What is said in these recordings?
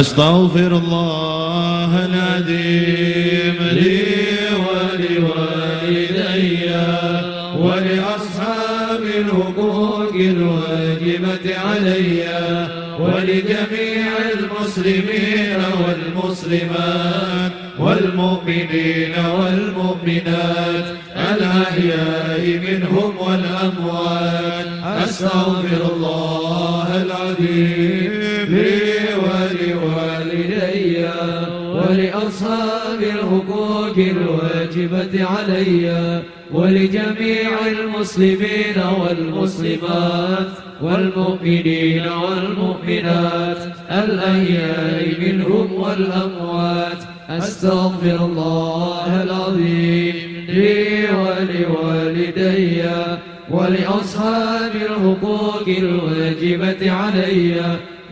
أستغفر الله العظيم لي ولوالدي ولأصحاب الحقوق الواجبة علي ولجميع المسلمين والمسلمات والمؤمنين والمؤمنات الأحياء منهم والأموات. أستغفر الله العظيم ولوالدي ولأصحاب الحقوق الواجبة علي ولجميع المسلمين والمسلمات والمؤمنين والمؤمنات الأحياء منهم والأموات. أستغفر الله العظيم لي ولوالدي ولأصحاب الحقوق الواجبة علي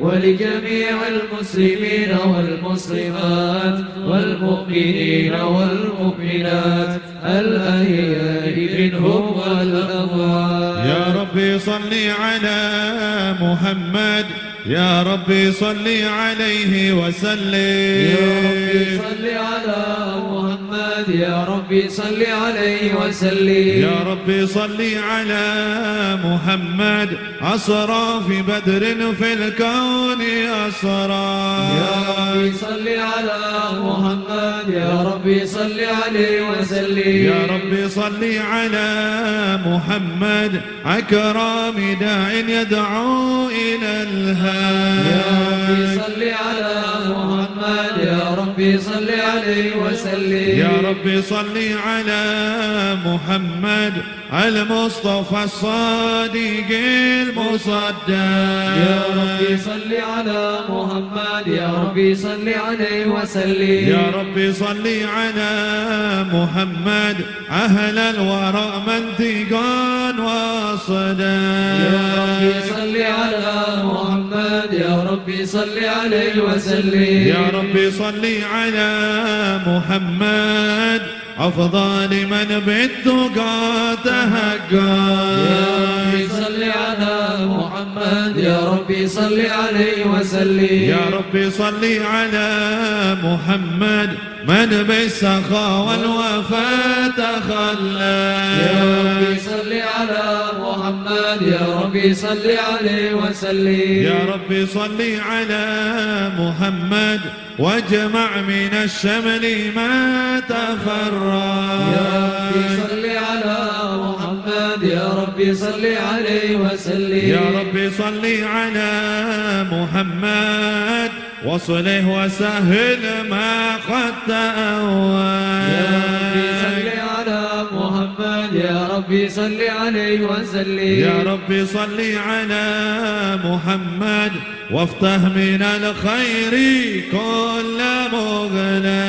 ولجميع المسلمين والمسلمات والمؤمنين والمؤمنات الأحياء منهم والأموات. يا ربي صل على محمد يا ربي صل عليه وسلم. يا ربي صل على محمد. يا ربي صل عليه وسلم. يا ربي صل على محمد. أسرى في بدر في الكون أسرى. يا ربي صل على محمد. يا ربي صل عليه وسلم. يا ربي صل على محمد. أكرم داع يدعو إلى الهدى. صل على محمد يا رب صل على محمد. المصطفى الصادق المصدق. يا ربي صل على محمد يا ربي صل عليه وسلم. يا ربي صل على محمد أهل الورى منطقا وصدا يا ربي صل على محمد يا ربي صل عليه وسلم. يا ربي صل على محمد. أفضل من بالتقى تهجى يا ربي صل على محمد يا ربي صل عليه وسلم. يا ربي صل على محمد من بالسخاء والوفاء تخلى يا ربي صل على محمد يا ربي صل عليه وسلم. يا ربي صل على محمد واجمع من الشمل ما تفرى يا ربي صل على محمد يا ربي صل عليه وسلم. يا ربي صل على محمد وصله وسهل ما قد تأوى يا ربي صل على محمد يا ربي صل عليه وسلم. يا ربي صل على محمد وافتح من الخير كل مغنى.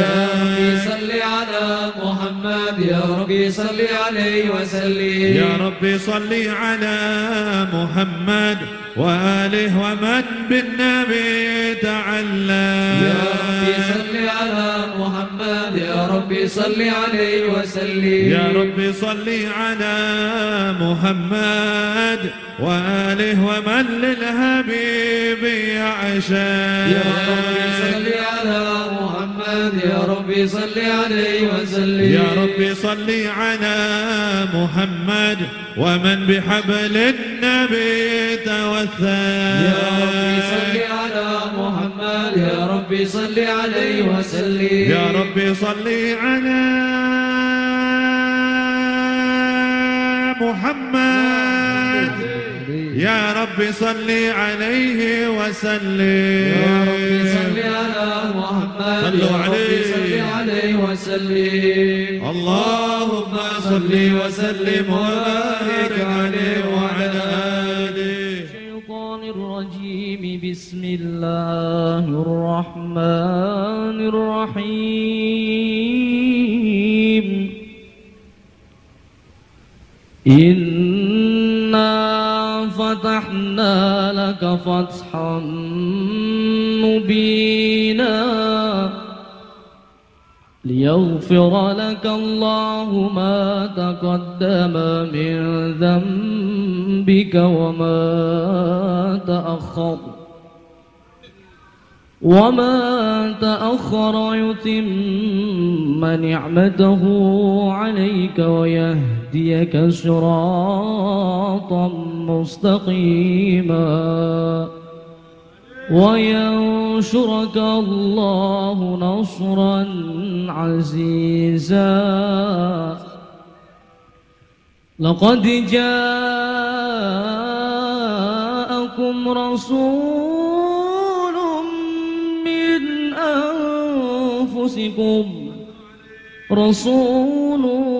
يا ربي صل على محمد يا ربي صل عليه وسلم. يا ربي صل على محمد وآله ومن بالنبي تعلى. يا ربي صل على محمد يا ربي صل عليه وسلم. يا ربي صل على محمد وآله ومن للحبيب يعشى. يا ربي صل على محمد يا ربي صل عليه وسلم. يا ربي صل على محمد ومن بحبل النبي توثى يا ربي صل على محمد يا ربي صل عليه وسلم. يا ربي صل على محمد. يا ربي صل عليه وسلم. يا ربي صل على محمد. صلوا عليه. صل عليه وسلم. اللهم صل وسلم وبارك عليه وعلى آله. الشيطان الرجيم. بسم الله الرحمن الرحيم. إنا فَتَحْنَا لَكَ فَتْحًا مُبِينًا. ليغفر لك الله ما تقدم من ذنبك وما تأخر. وما تأخر يتم نعمته عليك ويهديك شراطاً مستقيما. وينشرك الله نصرا عزيزا. لقد جاءكم رسول من أنفسكم. رسول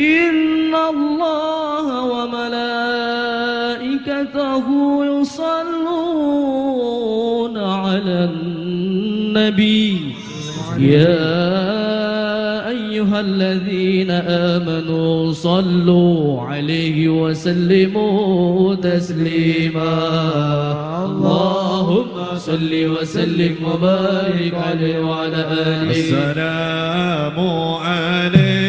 إن الله وملائكته يصلون على النبي يا أيها الذين آمنوا صلوا عليه وسلموا تسليما. اللهم صل وسلم وبارك عليه وعلى آله. السلام عليك.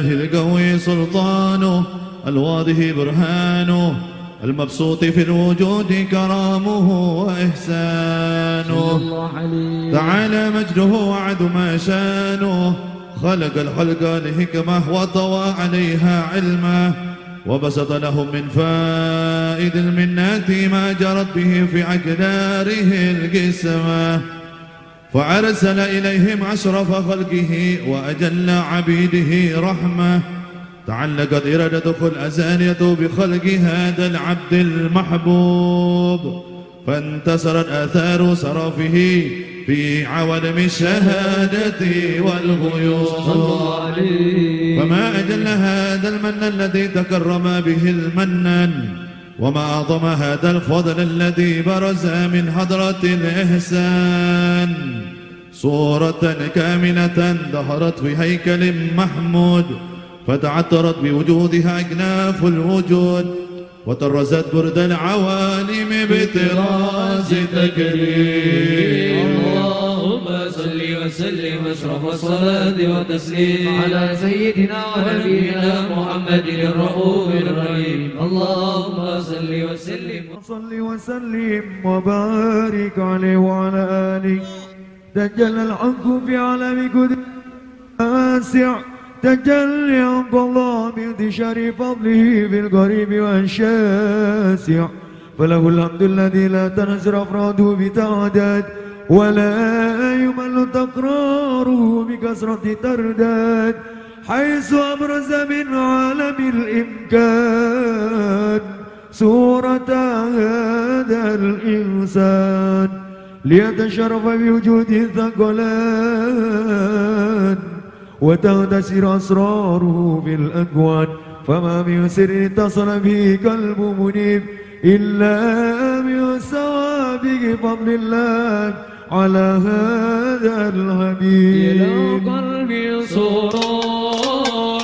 لله القوي سلطانه الواضح برهانه المبسوط في الوجود كرامه وإحسانه. تعالى مجده وعد ما شانه. خلق الخلق لحكمة وطوى عليها علمه وبسط لهم من فائد المنات ما جرت به في أقداره القسمة. فأرسل إليهم أشرف خلقه وأجل عبيده رحمة. تعلقت إرادة الأزانية بخلق هذا العبد المحبوب. فانتصرت آثار سرفه في عوالم الشهادة والغيوب. فما أجل هذا المن الذي تكرم به المنان وما أعظم هذا الفضل الذي برز من حضرة الإحسان. صورة كاملة ظهرت في هيكل محمود فتعطرت بوجودها أكناف الوجود وطرزت برد العوالم بطراز تكريم وسلم أشرف الصلاة وتسليم على سيدنا ونبينا محمد الرؤوف الرحيم. اللهم صل وسلم. صل وسلم وبارك عليه وعلى آله. تجلى الحق في عالم قدر واسع. تجلي عبد الله بانتشار فضله في القريب والشاسع. فله الحمد الذي لا تنزر أفراده بتعداد. ولا يمل تقراره بكثرة ترداد حيث أبرز من عالم الإمكان صورة هذا الإنسان ليتشرف بوجود الثقلان وتغتسر أسراره في الأكوان فما من سر اتصل به قلب منيب إلا من سوابق فضل الله. على هذا إلى الحبيب قلبي سرور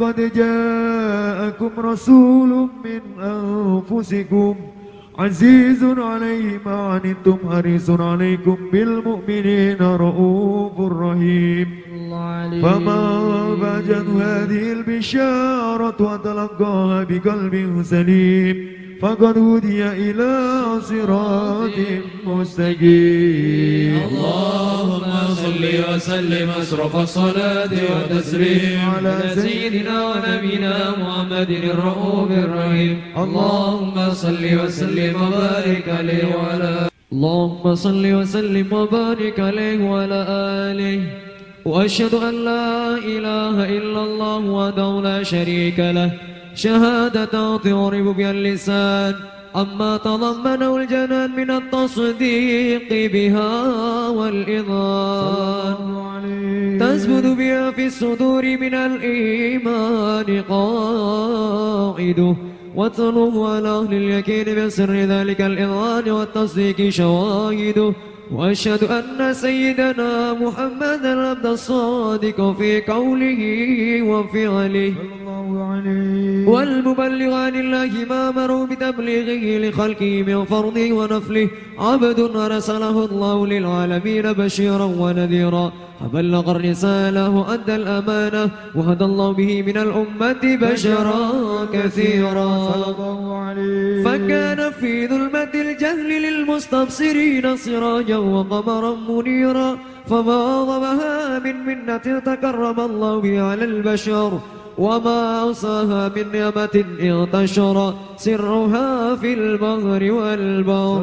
لقد جاءكم رسول من أنفسكم عزيز عليه ما عنتم حريص عليكم بالمؤمنين رؤوف رحيم. فما بجت هذه البشارة وتلقاها بقلب سليم. فقد هدي إلى صراط مستقيم. اللهم صل وسلم أشرف الصلاة والتسليم على سيدنا ونبينا محمد الرؤوف الرحيم. اللهم صل وسلم وبارك عليه وعلى اللهم صل وسلم وبارك عليه وعلى آله. وأشهد أن لا إله إلا الله وحده لا شريك له. شهادة تعرف بها اللسان. أما تضمنه الجنان من التصديق بها والإضان. تثبت بها في الصدور من الإيمان قائده وتلوه على أهل اليقين بسر ذلك الإضان والتصديق شواهده. وأشهد أن سيدنا محمد العبد الصادق في قوله وفعله. والمبلغ عن الله ما أمروا بتبليغه لخلقه من فرضه ونفله. عبد أرسله الله للعالمين بشيرا ونذيرا. فبلغ الرسالة وأدى الأمانة. وهدى الله به من الأمة بشرا كثيرا. فكان في ظلمة الجهل للمستبصرين سراجا وقمرا منيرا. فما أعظمها من منة تكرم الله بها على البشر. وما أوصاها من نعمة انتشر سرها في البحر والبر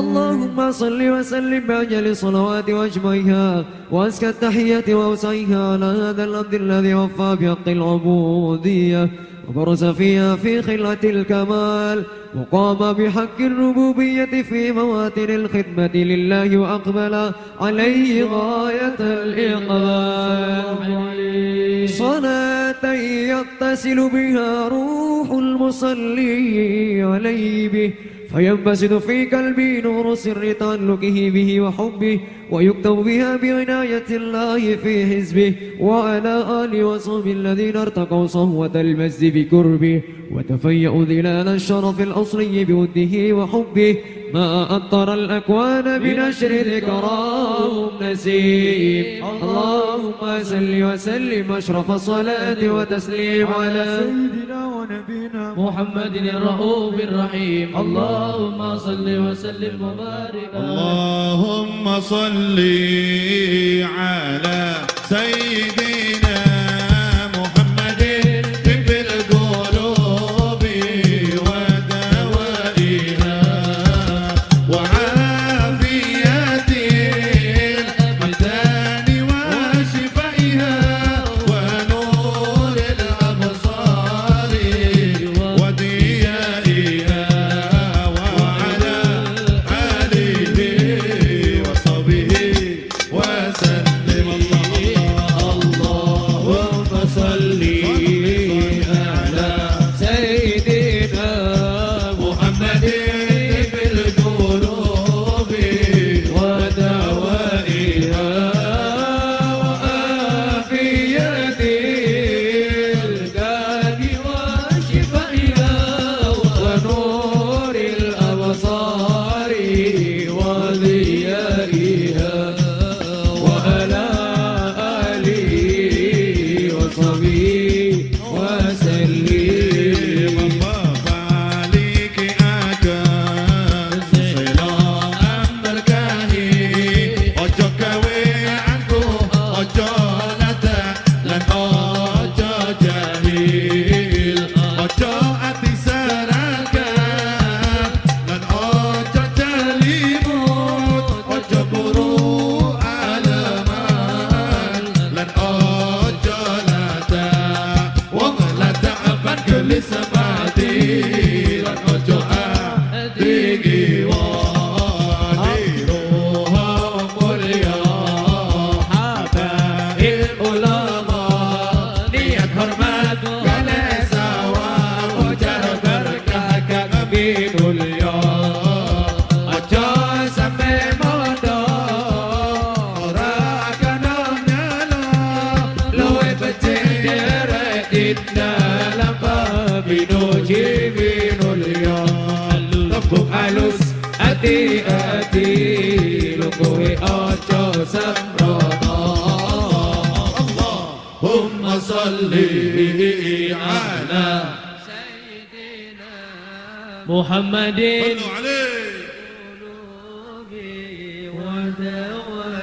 اللهم صل وسلم بأجل الصلوات وأجمعها وأزكى التحية وأوسعها على هذا العبد الذي وفى بحق العبودية. وبرز فيها في خلة الكمال وقام بحق الربوبية في مواطن الخدمة لله وأقبل عليه غاية الإقبال. صلاة يتصل بها روح المصلي عليه به فينبسط في قلبي نور سر تعلقه به وحبه ويكتب بها بعناية الله في حزبه وعلى آله وصحبه الذين ارتقوا صهوة المجد بقربه وتفيأوا ظلال الشرف الأصلي بوده وحبه ما أطر الأكوان بنشر ذكراهم نسيم. اللهم صل وسلم أشرف الصلاة وتسليم على سيدنا ونبينا محمد الرؤوف الرحيم. اللهم صل وسلم وبارك اللهم صل على سيدنا سمرضاء صل على سيدنا محمد صلوا عليه قلوبي ودوائها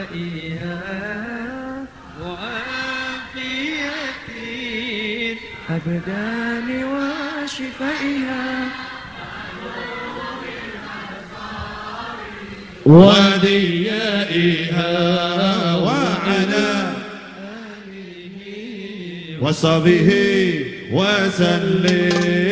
وشفائها ودي عليها وعلى آله وصحبه وسلم.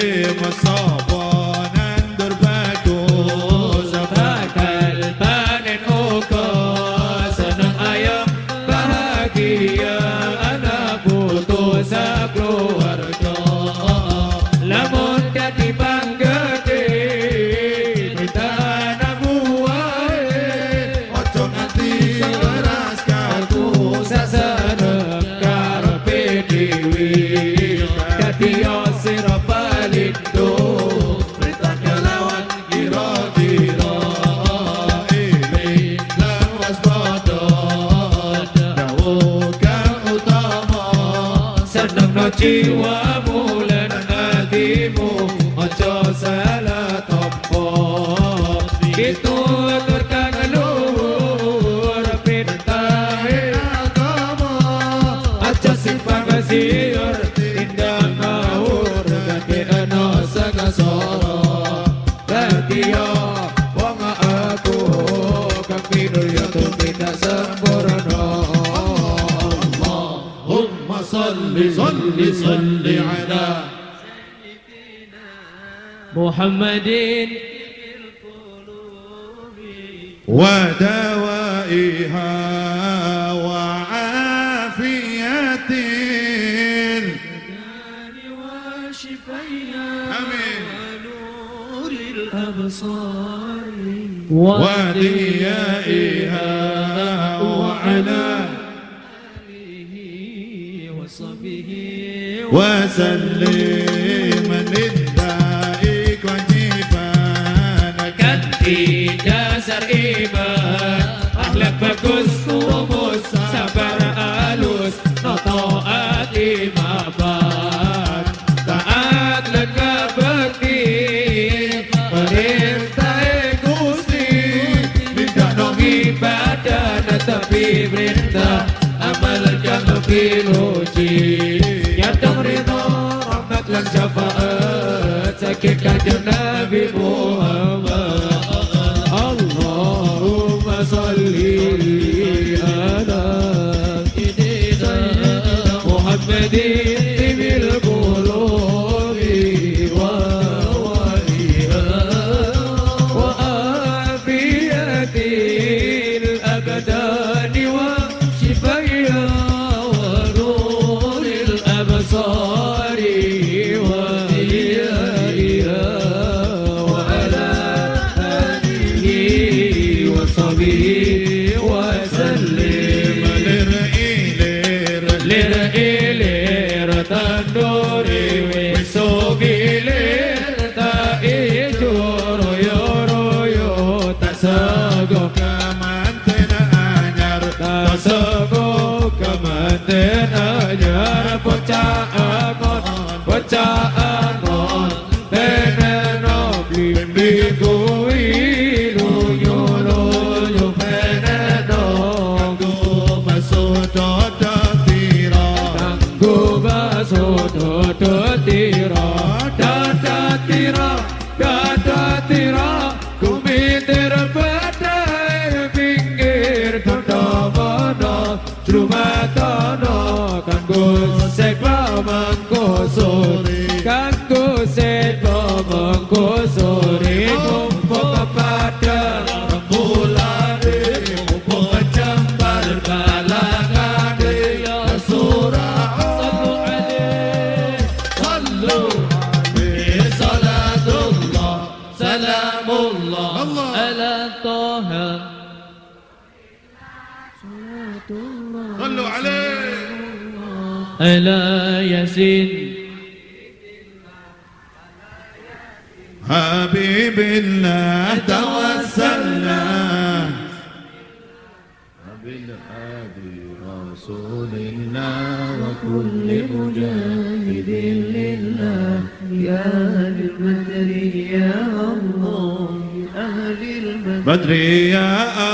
محمد ودوائها وعافية. وشفيها ونور الأبصار وديائها وعلى آله وصحبه وسلم. bagus rumus sabar alus Nataat mabar Taat dan kaberti Perintah gusti Tidak nong ibadah Tapi perintah Amalkan lebih ruji Yang dong rino Rahmat lan syafaat Sakit kajian Satria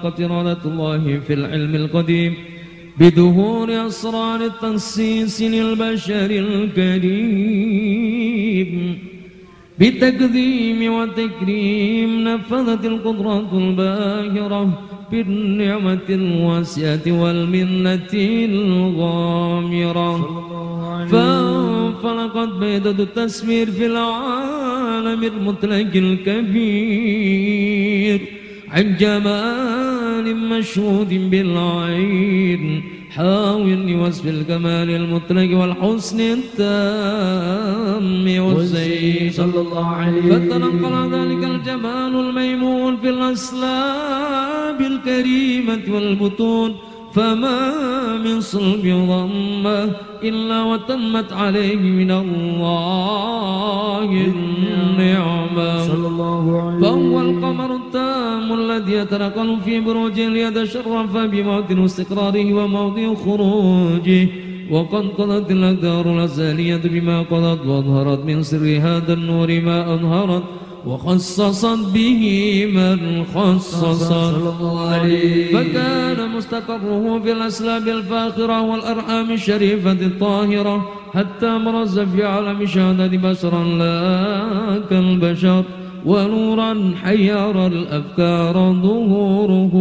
تلقت إرادة الله في العلم القديم بظهور أسرار التنسيس للبشر الكريم. بالتقديم والتكريم نفذت القدرة الباهرة بالنعمة الواسعة والمنة الغامرة. فانفلقت بيضة التسمير في العالم المطلق الكبير. عن جمال مشهود بالعين حاول لوصف الكمال المطلق والحسن التام والزين صلى الله عليه فتنقل ذلك الجمال الميمون في الأسلاب الكريمة والبطون. فما من صلب ضمة إلا وتمت عليه من الله النعمة. فهو القمر التام الذي يتنقل في بروجه ليتشرف بموت واستقراره وموضع خروجه. وقد قضت الأقدار الأزلية بما قضت وأظهرت من سر هذا النور ما أظهرت. وخصصت به من عليه فكان مستقره في الأسلاب الفاخرة والأرحام الشريفة الطاهرة حتى مرز في عالم شهادة بشرا لا كالبشر ونورا حير الأفكار ظهوره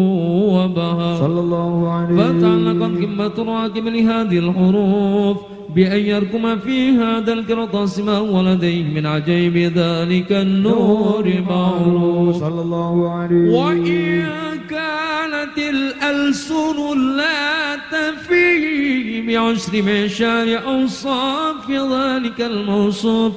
وبهر. صلى الله عليه فتعلقت قمة راكب لهذه الحروف بأن يركم في هذا القرطاس ما هو لديه من عجيب ذلك النور معروف. صلى الله عليه وإن كانت الألسن لا تفي بعشر معشار أوصاف ذلك الموصوف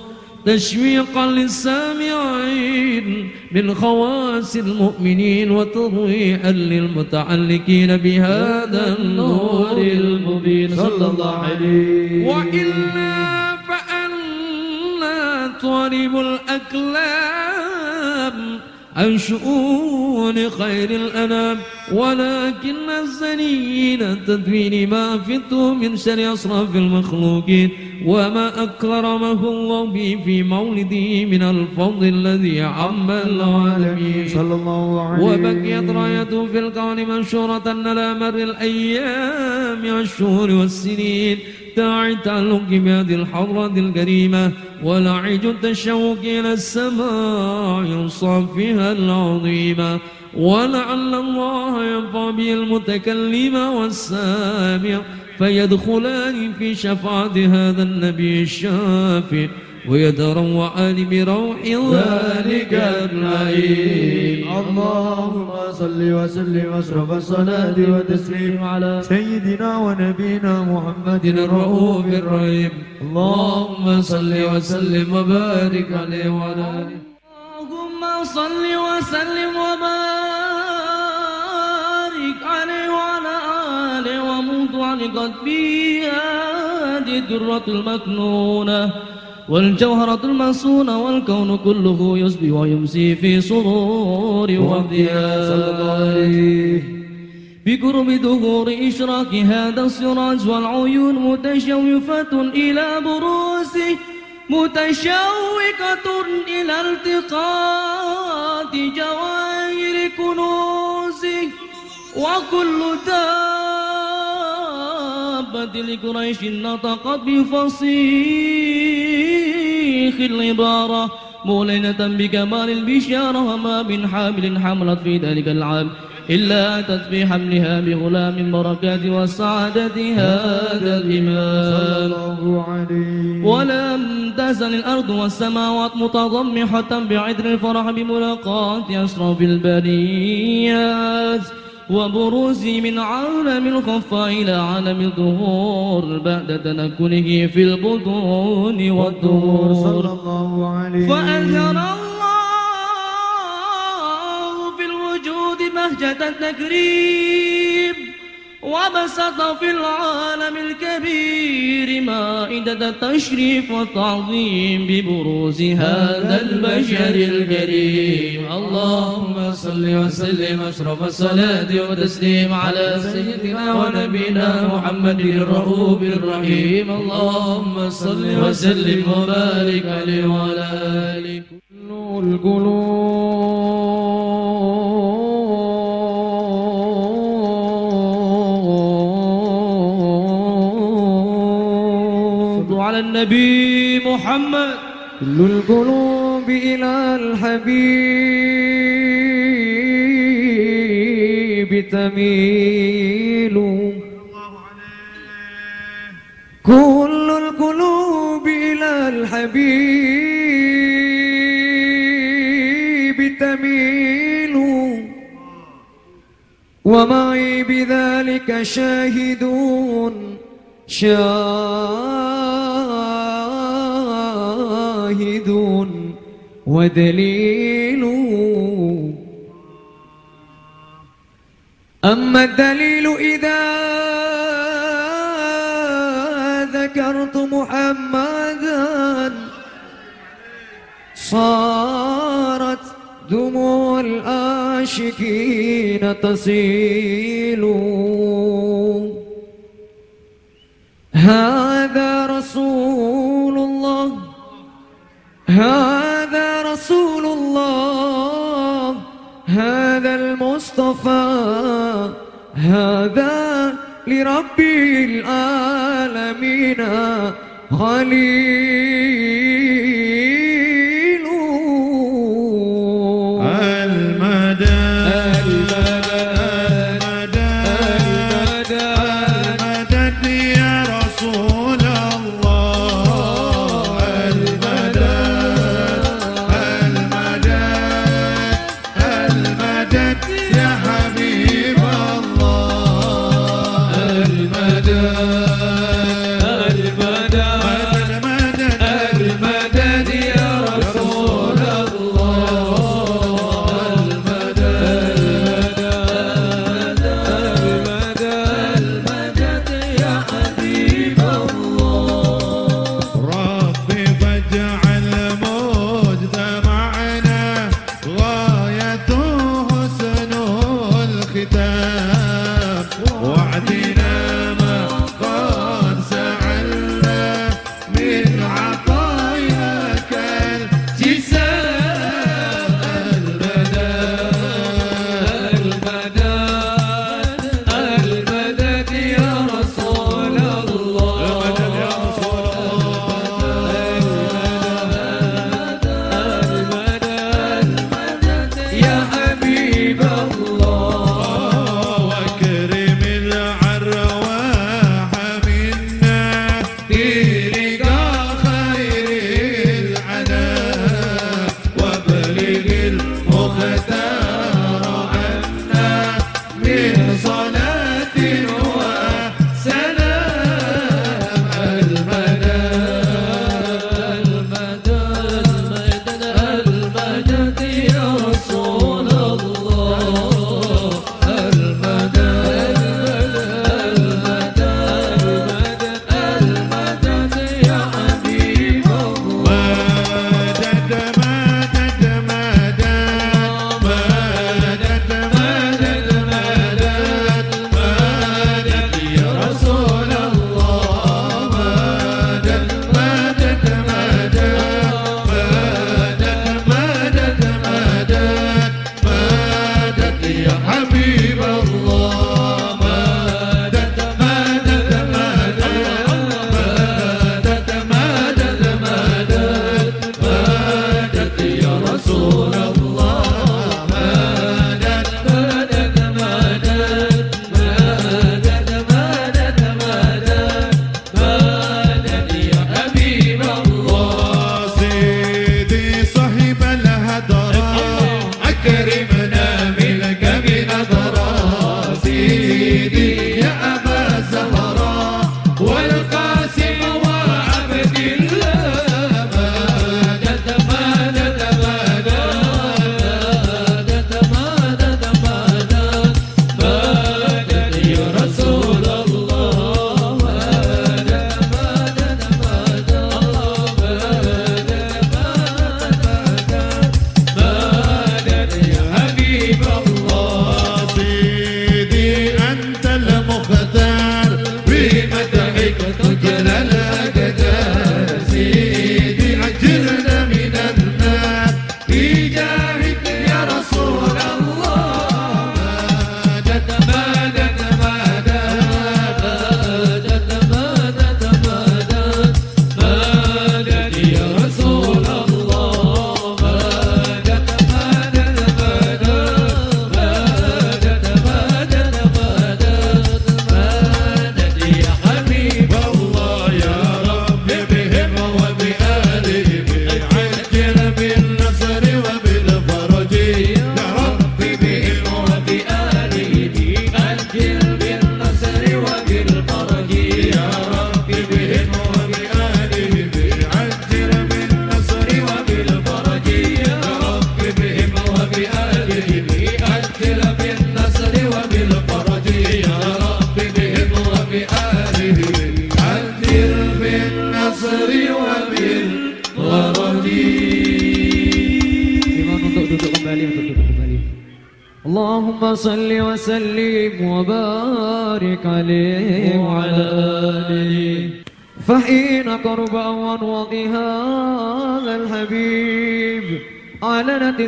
تشويقا للسامعين من خواص المؤمنين وترويحا للمتعلقين بهذا النور. المبين صلى الله عليه وإلا فأنا طالب الأكلام. عن شؤون خير الأنام ولكن الزنين تدوين ما فته من شر أصراف المخلوقين وما أكرمه الله به في مولده من الفضل الذي عم العالمين. صلى الله عليه وبقيت رايته في الكون منشورة على مر الأيام والشهور والسنين. داعي التعلق بهذه الحضرة الكريمة ولعج التشوق إلى السماء صافها العظيمة. ولعل الله ينفع به المتكلم والسامع فيدخلان في شفاعة هذا النبي الشافي ويتروعان بروح ذلك النعيم. اللهم صل وسلم واشرف الصلاة والتسليم على سيدنا ونبينا محمد الرؤوف الرحيم. اللهم صل وسلم وبارك عليه وعلى آله. اللهم صل وسلم وبارك عليه وعلى آله وموت علقت به هذه الدرة المكنونة. والجوهرة المصونة والكون كله يصبي ويمسي في الله عليه بقرب ظهور إشراق هذا السراج والعيون متشوفة إلى بروسه متشوقة إلى التقاط جواهر كنوزه وكل دابة لقريش نطقت بفصيخ العبارة مولنة بكمال البشارة وما من حامل حملت في ذلك العام إلا أتت في حملها بغلام بركات وسعادة هذا الإمام. ولم تزل الأرض والسماوات متضمحة بعذر الفرح بملاقاة أشرف البريات وبروز من عالم الخفاء إلى عالم الظهور بعد تنكله في البطون صلى والدور الله عليه فأنزل الله في الوجود بهجة التكريم. وبسط في العالم الكبير مائدة التشريف والتعظيم ببروز هذا البشر الكريم. اللهم صل وسلم أشرف الصلاة والتسليم على سيدنا ونبينا محمد الرؤوف الرحيم. اللهم صل وسلم وبارك عليه وعلى آله. القلوب النبي محمد. كل القلوب إلى الحبيب تميل. كل القلوب إلى الحبيب تميل. ومعي بذلك شاهدون شاهدون. ودليل. أما الدليل إذا ذكرت محمدا صارت دموع العاشقين تسيل. هذا رسول الله هذا المصطفى هذا لرب العالمين خليل.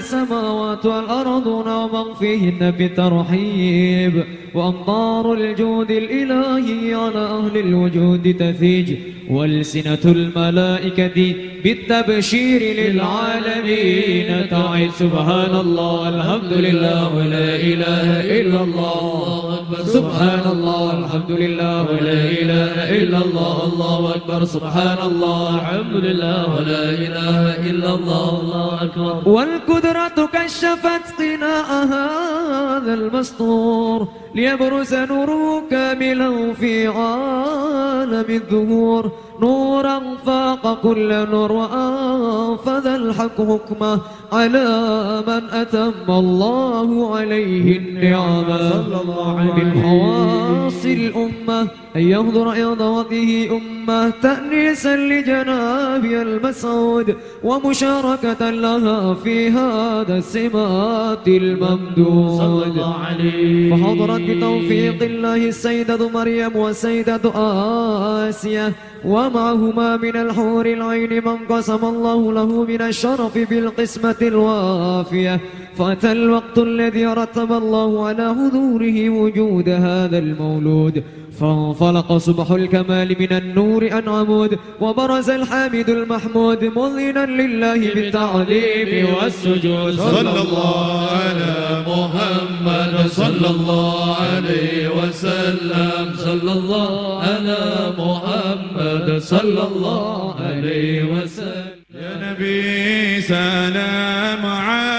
السماوات والأرض ومن فيهن بالترحيب وأمطار الجود الإلهي على أهل الوجود تثيج وألسنة الملائكة بالتبشير للعالمين تعد سبحان الله الحمد لله ولا إله إلا الله. أكبر سبحان الله الحمد لله ولا إله إلا الله الله أكبر. سبحان الله الحمد لله ولا إله إلا الله الله أكبر. والقدرة كشفت قناع هذا المسطور ليبرز نوره كاملا في عالم الظهور نورا فاق كل نور وأنفذ الحق حكمه على من أتم الله عليه النعمة. من خواص الأمة أن يهضر إضاءته أمة. تأنيسا لجنابي المسعود ومشاركة لها في هذا السمات الممدود. فحضرت بتوفيق الله السيدة مريم والسيدة آسيا ومعهما من الحور العين من قسم الله له من الشرف بالقسمة الوافية. فأتى الوقت الذي رتب الله على حضوره وجود هذا المولود. فانفلق صبح الكمال من النور عن عمود وبرز الحامد المحمود مذنا لله بالتعظيم والسجود. صلى الله على محمد صلى الله عليه وسلم. صلى الله على محمد صلى الله عليه وسلم. يا نبي سلام عليك.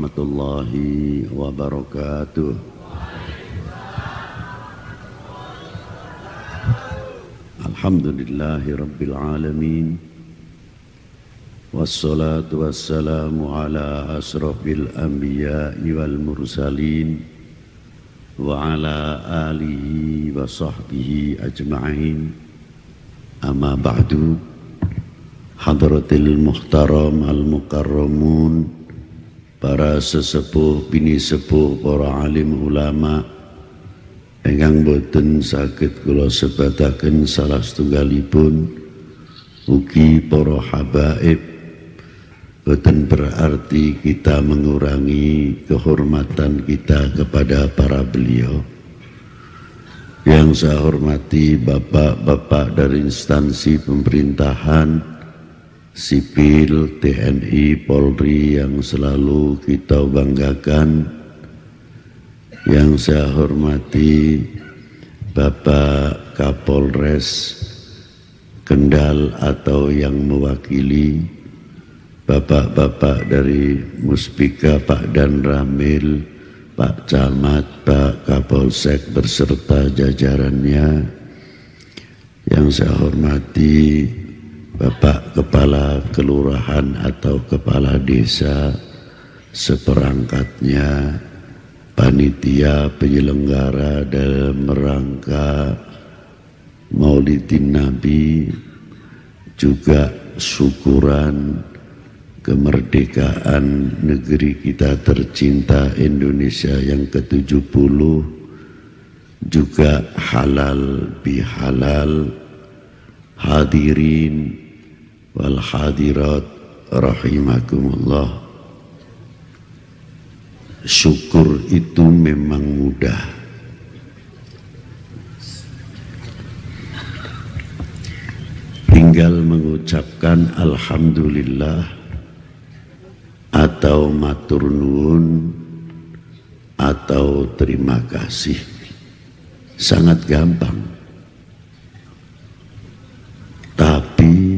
warahmatullahi wabarakatuh. Alhamdulillahi rabbil alamin. Wassalatu wassalamu ala asrafil anbiya wal mursalin wa ala alihi wa sahbihi ajma'in. Amma ba'du. Hadratil muhtaram al mukarramun para sesepuh bini sepuh para alim ulama Enggang boten sakit kula sebataken salah setunggalipun. Ugi para habaib boten berarti kita mengurangi kehormatan kita kepada para beliau. Yang saya hormati bapak-bapak dari instansi pemerintahan sipil TNI Polri yang selalu kita banggakan yang saya hormati Bapak Kapolres Kendal atau yang mewakili Bapak-bapak dari Muspika, Pak Dan Ramil, Pak Camat, Pak Kapolsek berserta jajarannya yang saya hormati Bapak Kepala Kelurahan atau Kepala Desa seperangkatnya panitia penyelenggara dalam rangka Maulidin Nabi juga syukuran kemerdekaan negeri kita tercinta Indonesia yang ke-70 juga halal bihalal hadirin hadirat rahimakumullah syukur itu memang mudah. Tinggal mengucapkan Alhamdulillah atau matur nuwun atau terima kasih. Sangat gampang. Tapi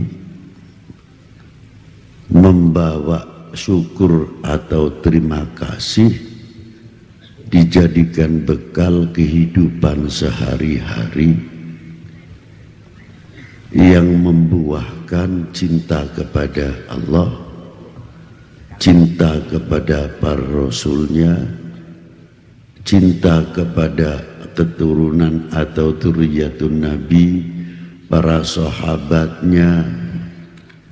membawa syukur atau terima kasih dijadikan bekal kehidupan sehari-hari yang membuahkan cinta kepada Allah, cinta kepada para rasulnya, cinta kepada keturunan atau turiyatun Nabi, para sahabatnya,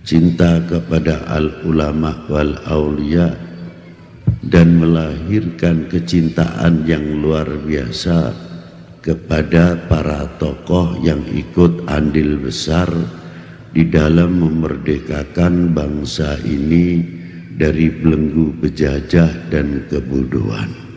cinta kepada al-ulama wal aulia dan melahirkan kecintaan yang luar biasa kepada para tokoh yang ikut andil besar di dalam memerdekakan bangsa ini dari belenggu bejajah dan kebodohan.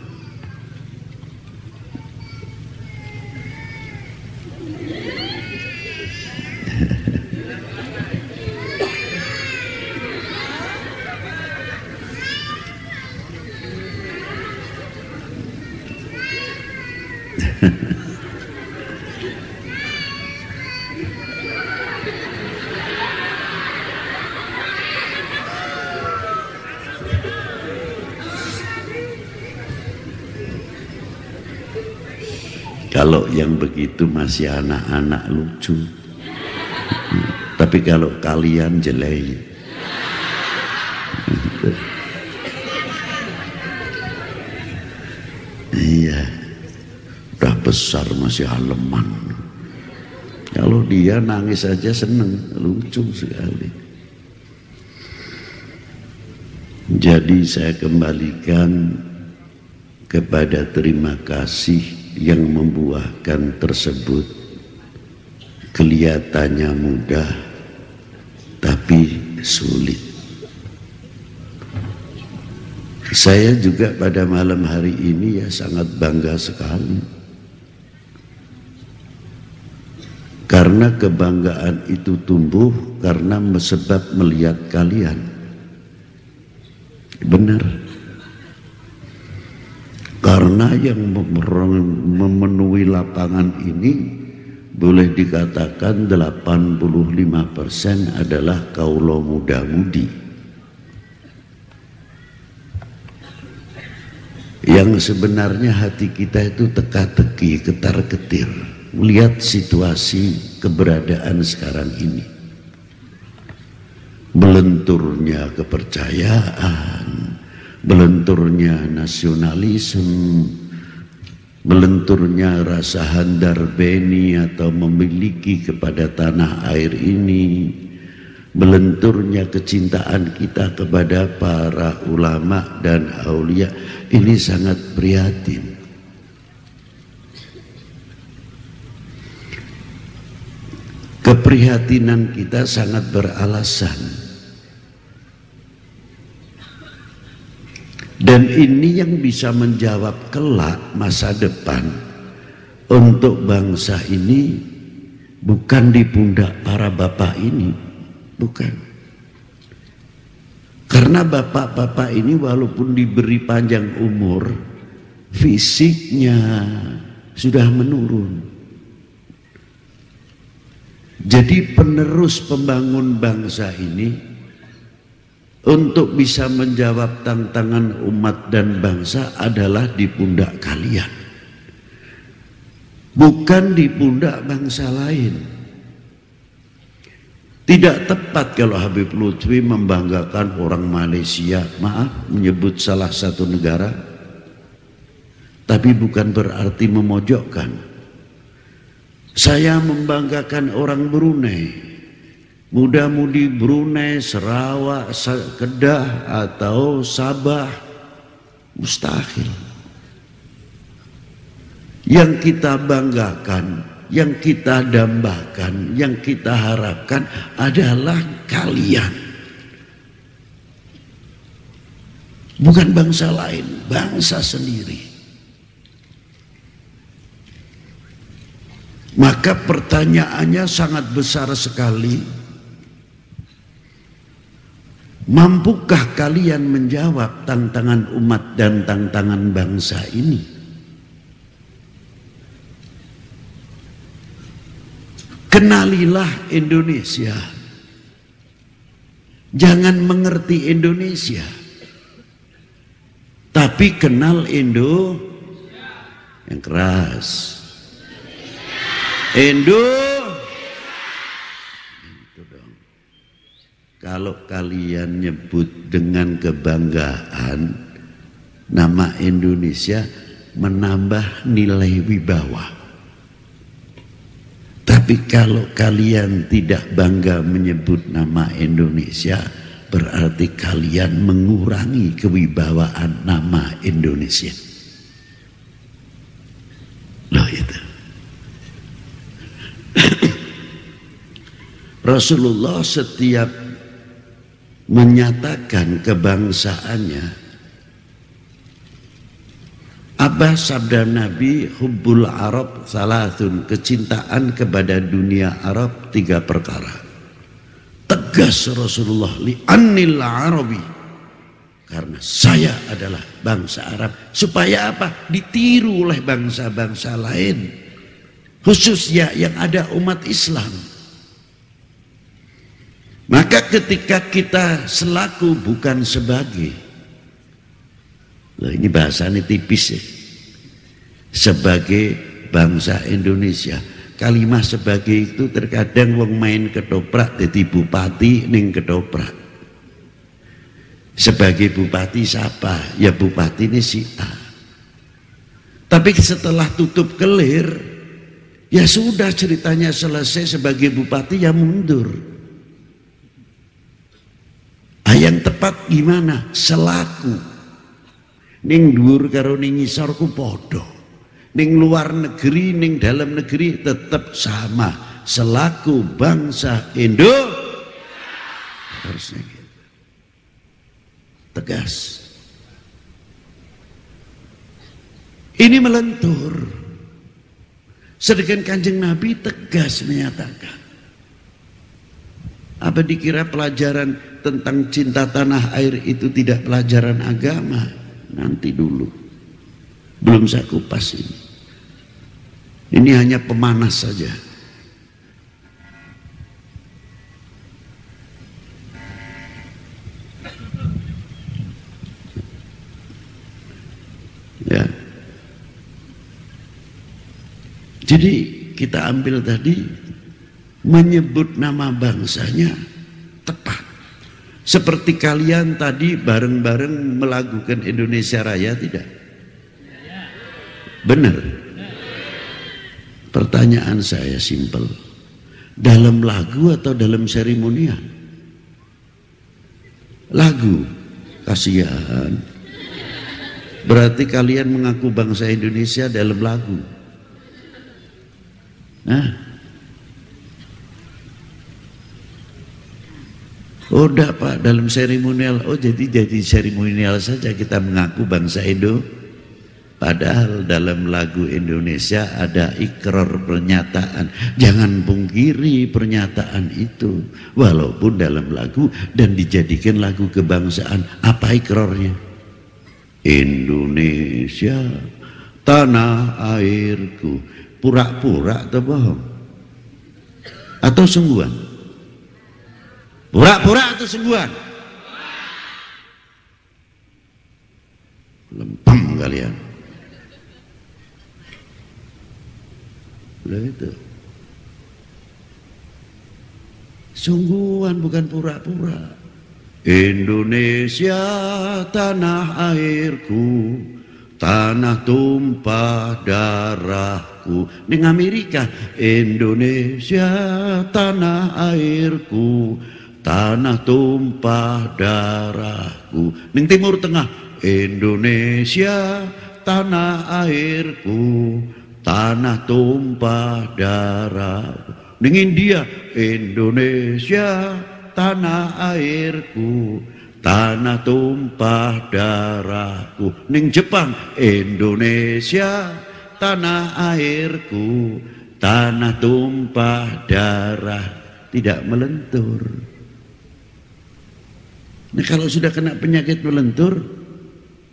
Masih anak-anak lucu. Tapi kalau kalian jelek. Iya. Udah besar masih aleman. Kalau dia nangis saja seneng, lucu sekali. Jadi saya kembalikan kepada terima kasih yang membuahkan tersebut kelihatannya mudah tapi sulit. Saya juga pada malam hari ini ya sangat bangga sekali. Karena kebanggaan itu tumbuh karena sebab melihat kalian. Benar. Karena yang memenuhi lapangan ini boleh dikatakan 85% adalah kaulo muda-mudi. Yang sebenarnya hati kita itu teka-teki, ketar-ketir. melihat situasi keberadaan sekarang ini. Belenturnya kepercayaan, belenturnya nasionalisme, belenturnya rasa handar beni atau memiliki kepada tanah air ini, belenturnya kecintaan kita kepada para ulama dan aulia ini sangat prihatin. Keprihatinan kita sangat beralasan. Dan ini yang bisa menjawab kelak masa depan untuk bangsa ini bukan di pundak para bapak ini, bukan. Karena bapak-bapak ini walaupun diberi panjang umur, fisiknya sudah menurun. Jadi penerus pembangun bangsa ini untuk bisa menjawab tantangan umat dan bangsa adalah di pundak kalian. Bukan di pundak bangsa lain. Tidak tepat kalau Habib Lutfi membanggakan orang Malaysia, maaf menyebut salah satu negara, tapi bukan berarti memojokkan. Saya membanggakan orang Brunei. Muda-mudi Brunei, Sarawak, Kedah atau Sabah mustahil. Yang kita banggakan, yang kita dambakan, yang kita harapkan adalah kalian. Bukan bangsa lain, bangsa sendiri. Maka pertanyaannya sangat besar sekali. Mampukah kalian menjawab tantangan umat dan tantangan bangsa ini? Kenalilah Indonesia. Jangan mengerti Indonesia. Tapi kenal Indo yang keras. Indo itu dong. Kalau kalian nyebut dengan kebanggaan nama Indonesia menambah nilai wibawa. Tapi kalau kalian tidak bangga menyebut nama Indonesia, berarti kalian mengurangi kewibawaan nama Indonesia. Loh itu. Rasulullah setiap menyatakan kebangsaannya. Apa sabda Nabi hubbul Arab salatun kecintaan kepada dunia Arab tiga perkara. Tegas Rasulullah li anil arabi karena saya adalah bangsa Arab. Supaya apa? Ditiru oleh bangsa-bangsa lain khususnya yang ada umat Islam maka ketika kita selaku bukan sebagai Loh, ini bahasanya tipis ya. Sebagai bangsa Indonesia. Kalimat sebagai itu terkadang wong main ketoprak jadi bupati ning ketoprak. Sebagai bupati siapa? Ya bupati ini si A. Tapi setelah tutup kelir, ya sudah ceritanya selesai sebagai bupati ya mundur. Ah, tepat gimana? Selaku. Ning dhuwur karo ning ngisor ku padha. Ning luar negeri, ning dalam negeri tetap sama. Selaku bangsa Indo harusnya gitu. Tegas. Ini melentur. Sedangkan kanjeng Nabi tegas menyatakan. Apa dikira pelajaran tentang cinta tanah air itu tidak pelajaran agama? Nanti dulu. Belum saya kupas ini. Ini hanya pemanas saja. Ya. Jadi kita ambil tadi menyebut nama bangsanya tepat. Seperti kalian tadi bareng-bareng melakukan Indonesia Raya tidak? Benar. Pertanyaan saya simpel. Dalam lagu atau dalam seremonial? Lagu. Kasihan. Berarti kalian mengaku bangsa Indonesia dalam lagu. Nah. Oh enggak Pak, dalam seremonial. Oh jadi jadi seremonial saja kita mengaku bangsa Indo. Padahal dalam lagu Indonesia ada ikrar pernyataan. Jangan pungkiri pernyataan itu. Walaupun dalam lagu dan dijadikan lagu kebangsaan. Apa ikrarnya? Indonesia, tanah airku pura-pura atau bohong atau sungguhan pura-pura atau sungguhan lempem kalian. Lah itu. Sungguhan bukan pura-pura. Indonesia tanah airku tanah tumpah darah aku ning Amerika Indonesia tanah airku tanah tumpah darahku ning Timur Tengah Indonesia tanah airku. Tanah tumpah darahku ning India Indonesia tanah airku. Tanah tumpah darahku ning Jepang Indonesia tanah airku, tanah tumpah darah, tidak melentur. Nah kalau sudah kena penyakit melentur,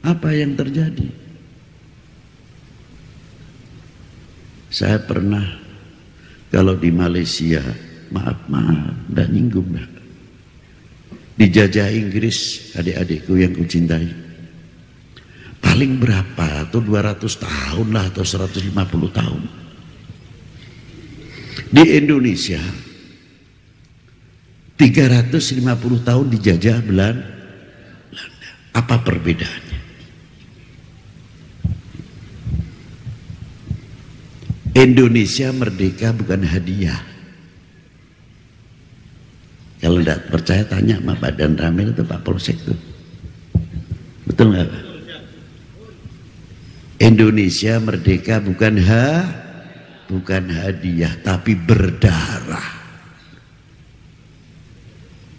apa yang terjadi? Saya pernah kalau di Malaysia, maaf maaf, tidak nyinggung dah. Dijajah Inggris adik-adikku yang kucintai paling berapa atau 200 tahun lah atau 150 tahun di Indonesia 350 tahun dijajah Belanda. Apa perbedaannya? Indonesia merdeka bukan hadiah. Kalau tidak percaya tanya sama Badan Ramil atau Pak Polsek tuh. Betul nggak Indonesia merdeka bukan ha bukan hadiah tapi berdarah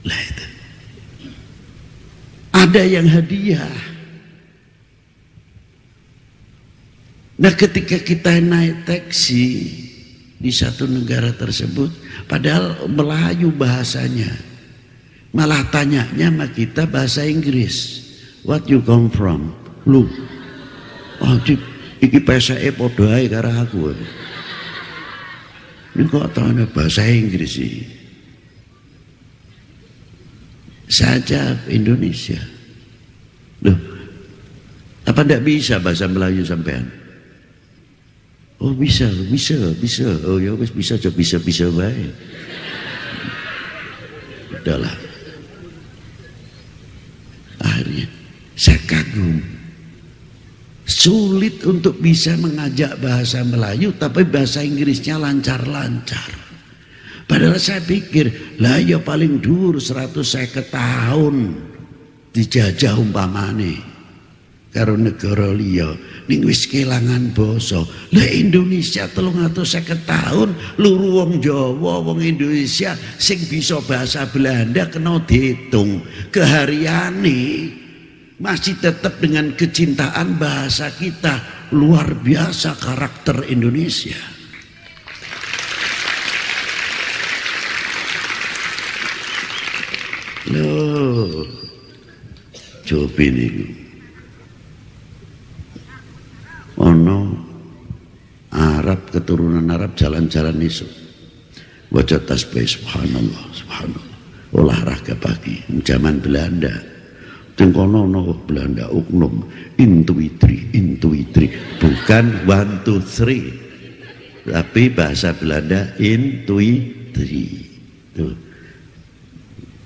lah itu. Ada yang hadiah. Nah ketika kita naik taksi di satu negara tersebut padahal Melayu bahasanya malah tanyanya sama kita bahasa Inggris. What you come from? Lu. Oh, di, iki peseke padha ae karo aku. Ini kok tanya bahasa Inggris sih. Saja Indonesia. Loh, apa tidak bisa bahasa Melayu sampean? Oh bisa, bisa, bisa. Oh ya wis bisa, bisa, bisa baik. Udahlah. Akhirnya saya kagum Sulit untuk bisa mengajak bahasa Melayu tapi bahasa Inggrisnya lancar-lancar. Padahal saya pikir, lah ya paling dur 150 tahun dijajah umpamane karo negara liya. Ning wis kelangan basa. Lah Indonesia 350 tahun luru wong Jawa, wong Indonesia sing bisa bahasa Belanda kena dihitung kehariane masih tetap dengan kecintaan bahasa kita. Luar biasa karakter Indonesia loh coba ini ono Arab keturunan Arab jalan-jalan isu wajah tasbih subhanallah subhanallah. Olahraga pagi zaman Belanda. Teng kono no Belanda uknum intuitri intuitri. Bukan one two three. Tapi bahasa Belanda intuitri. Itu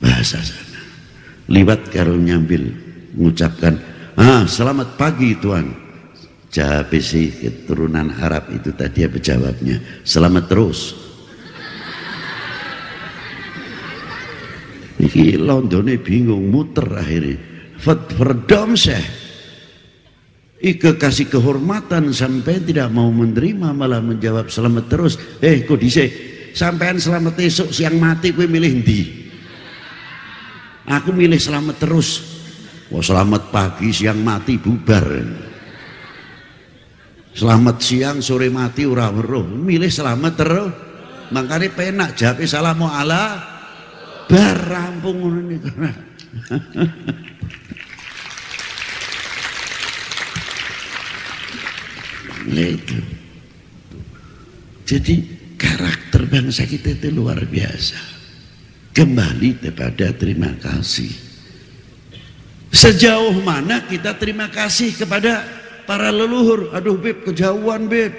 bahasa sana. Liwat karo nyambil mengucapkan ah selamat pagi tuan. Si keturunan Arab itu tadi apa jawabnya? Selamat terus. Iki Londone bingung muter akhirnya. Seh Ike kasih kehormatan sampai tidak mau menerima malah menjawab selamat terus. Eh kok dice sampean selamat esok siang mati gue milih di. Aku milih selamat terus. Wah selamat pagi siang mati bubar. Selamat siang sore mati ora weruh. Milih selamat terus. Makanya penak jawab salamu ala bar rampung niku. itu. Jadi karakter bangsa kita itu luar biasa. Kembali kepada terima kasih. Sejauh mana kita terima kasih kepada para leluhur. Aduh Beb, kejauhan Beb.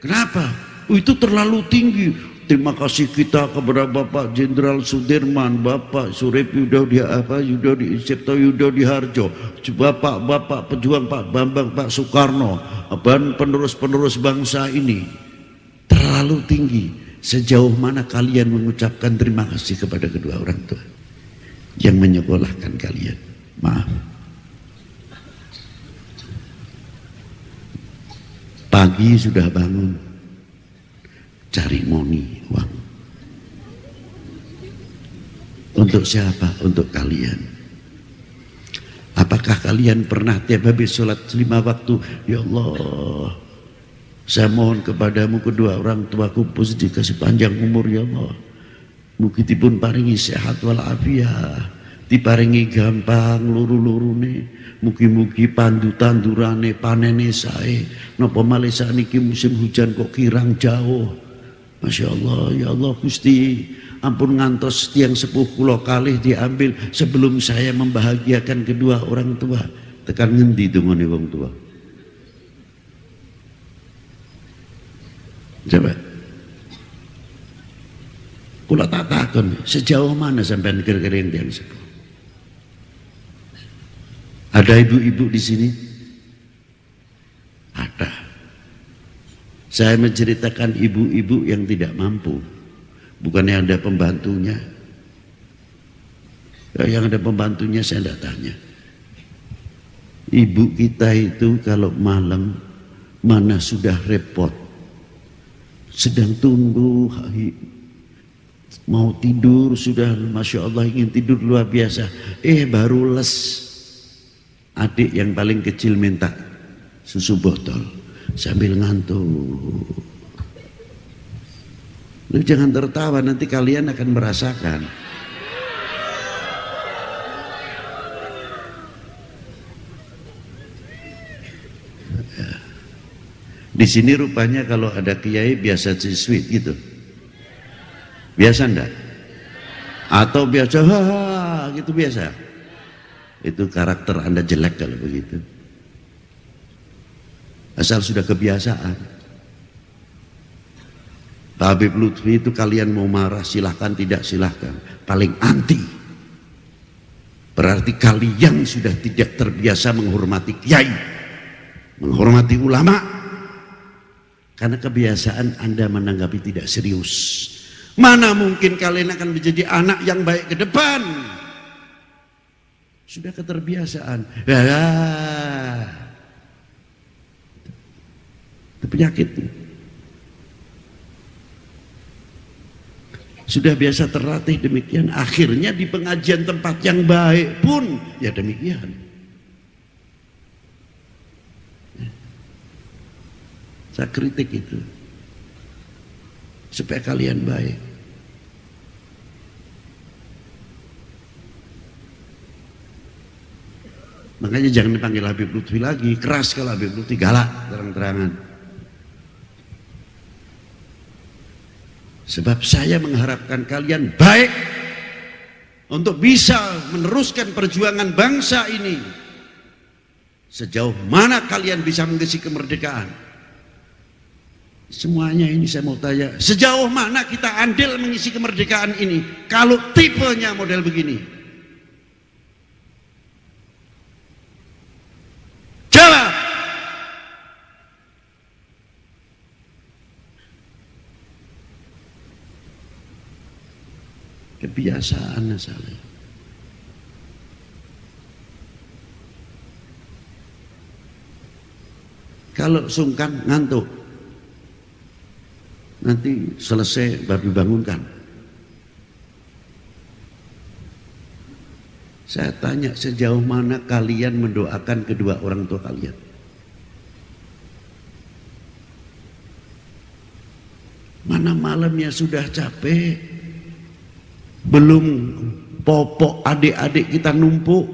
Kenapa? Oh, itu terlalu tinggi. Terima kasih kita kepada Bapak Jenderal Sudirman, Bapak Surip Yudo di apa Yudo di Cipto Yudo di Harjo, Bapak Bapak pejuang Pak Bambang Pak Soekarno, dan penerus-penerus bangsa ini terlalu tinggi. Sejauh mana kalian mengucapkan terima kasih kepada kedua orang tua yang menyekolahkan kalian? Maaf. Pagi sudah bangun, cari moni uang. Untuk siapa? Untuk kalian. Apakah kalian pernah tiap habis sholat lima waktu? Ya Allah, saya mohon kepadamu kedua orang tuaku pun dikasih panjang umur ya Allah. Mukitipun paringi sehat walafiat. Diparingi gampang luru-luru nih. Mugi-mugi pandu tandurane panene sae. Napa malih niki musim hujan kok kirang jauh. Masya Allah, ya Allah Gusti, ampun ngantos tiang sepuh kula kali diambil sebelum saya membahagiakan kedua orang tua. Tekan ngendi dungane wong tua? Coba. Kula tak takon, sejauh mana sampai kira-kira yang sepuh? Ada ibu-ibu di sini? Ada. Saya menceritakan ibu-ibu yang tidak mampu. Bukannya ada pembantunya. Ya, yang ada pembantunya saya tidak tanya. Ibu kita itu kalau malam mana sudah repot. Sedang tunggu mau tidur sudah Masya Allah ingin tidur luar biasa. Eh baru les. Adik yang paling kecil minta susu botol sambil ngantuk. Lu jangan tertawa nanti kalian akan merasakan. Di sini rupanya kalau ada kiai biasa sweet gitu. Biasa enggak? Atau biasa ha, gitu biasa. Itu karakter Anda jelek kalau begitu. Asal sudah kebiasaan. Pak Habib Lutfi itu kalian mau marah silahkan tidak silahkan. Paling anti. Berarti kalian sudah tidak terbiasa menghormati kiai. Menghormati ulama. Karena kebiasaan anda menanggapi tidak serius. Mana mungkin kalian akan menjadi anak yang baik ke depan. Sudah keterbiasaan. Ya, itu penyakit. Sudah biasa terlatih demikian. Akhirnya di pengajian tempat yang baik pun ya demikian. Saya kritik itu. Supaya kalian baik. Makanya jangan dipanggil Habib Lutfi lagi. Keras kalau Habib Lutfi galak terang-terangan. Sebab saya mengharapkan kalian baik untuk bisa meneruskan perjuangan bangsa ini. Sejauh mana kalian bisa mengisi kemerdekaan? Semuanya ini saya mau tanya, sejauh mana kita andil mengisi kemerdekaan ini kalau tipenya model begini? Jawab. Kebiasaan saya. Kalau sungkan ngantuk, nanti selesai baru dibangunkan. Saya tanya sejauh mana kalian mendoakan kedua orang tua kalian? Mana malamnya sudah capek, belum popok adik-adik kita numpuk,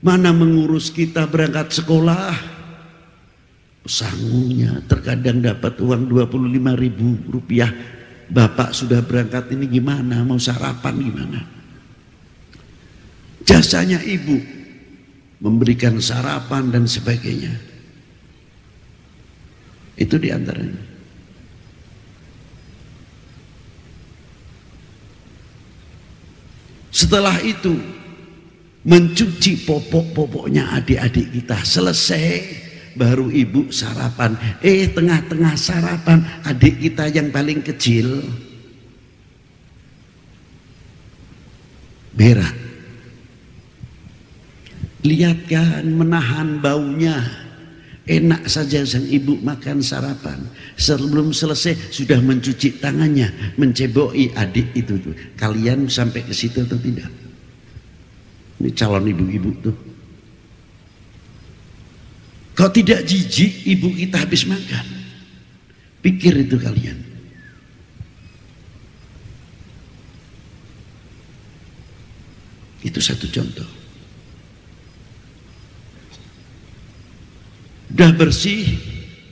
mana mengurus kita berangkat sekolah, sangunya terkadang dapat uang 25 ribu rupiah. Bapak sudah berangkat ini gimana? Mau sarapan gimana? Jasanya ibu memberikan sarapan dan sebagainya. Itu di antaranya setelah itu mencuci popok-popoknya adik-adik kita. Selesai baru ibu sarapan. Eh tengah-tengah sarapan. Adik kita yang paling kecil. Merah lihat kan menahan baunya. Enak saja sang ibu makan sarapan. Sebelum selesai sudah mencuci tangannya menceboi adik itu. Kalian sampai ke situ atau tidak? Ini calon ibu-ibu tuh kalau tidak jijik ibu kita habis makan. Pikir itu kalian. Itu satu contoh. Udah bersih,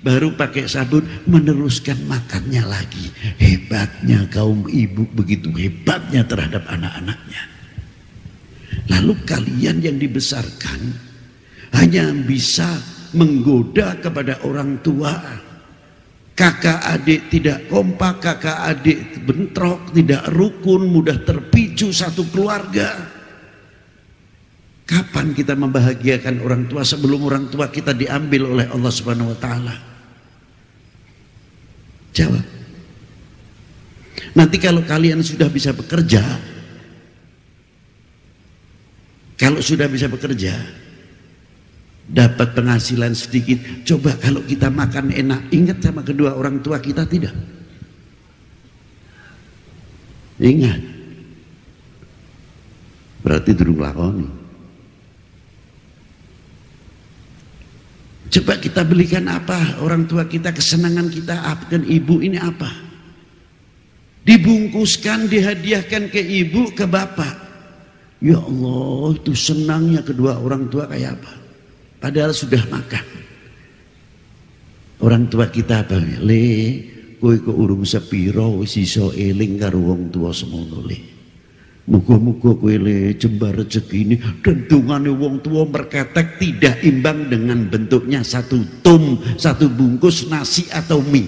baru pakai sabun meneruskan makannya lagi. Hebatnya kaum ibu begitu hebatnya terhadap anak-anaknya. Lalu kalian yang dibesarkan hanya bisa menggoda kepada orang tua. Kakak adik tidak kompak kakak adik bentrok tidak rukun mudah terpicu satu keluarga. Kapan kita membahagiakan orang tua sebelum orang tua kita diambil oleh Allah subhanahu wa ta'ala? Jawab. Nanti kalau kalian sudah bisa bekerja kalau sudah bisa bekerja dapat penghasilan sedikit. Coba kalau kita makan enak ingat sama kedua orang tua kita tidak? Ingat. Berarti durung lakoni. Coba kita belikan apa? Orang tua kita kesenangan kita dan ibu ini apa? Dibungkuskan dihadiahkan ke ibu ke bapak. Ya Allah itu senangnya kedua orang tua kayak apa Padahal sudah makan. Orang tua kita apa? Le, kowe kok urung sepiro wis iso eling karo tua semono le. Muga-muga kowe le jembar rezeki ini dan dungane wong tua merketek tidak imbang dengan bentuknya satu tum, satu bungkus nasi atau mie.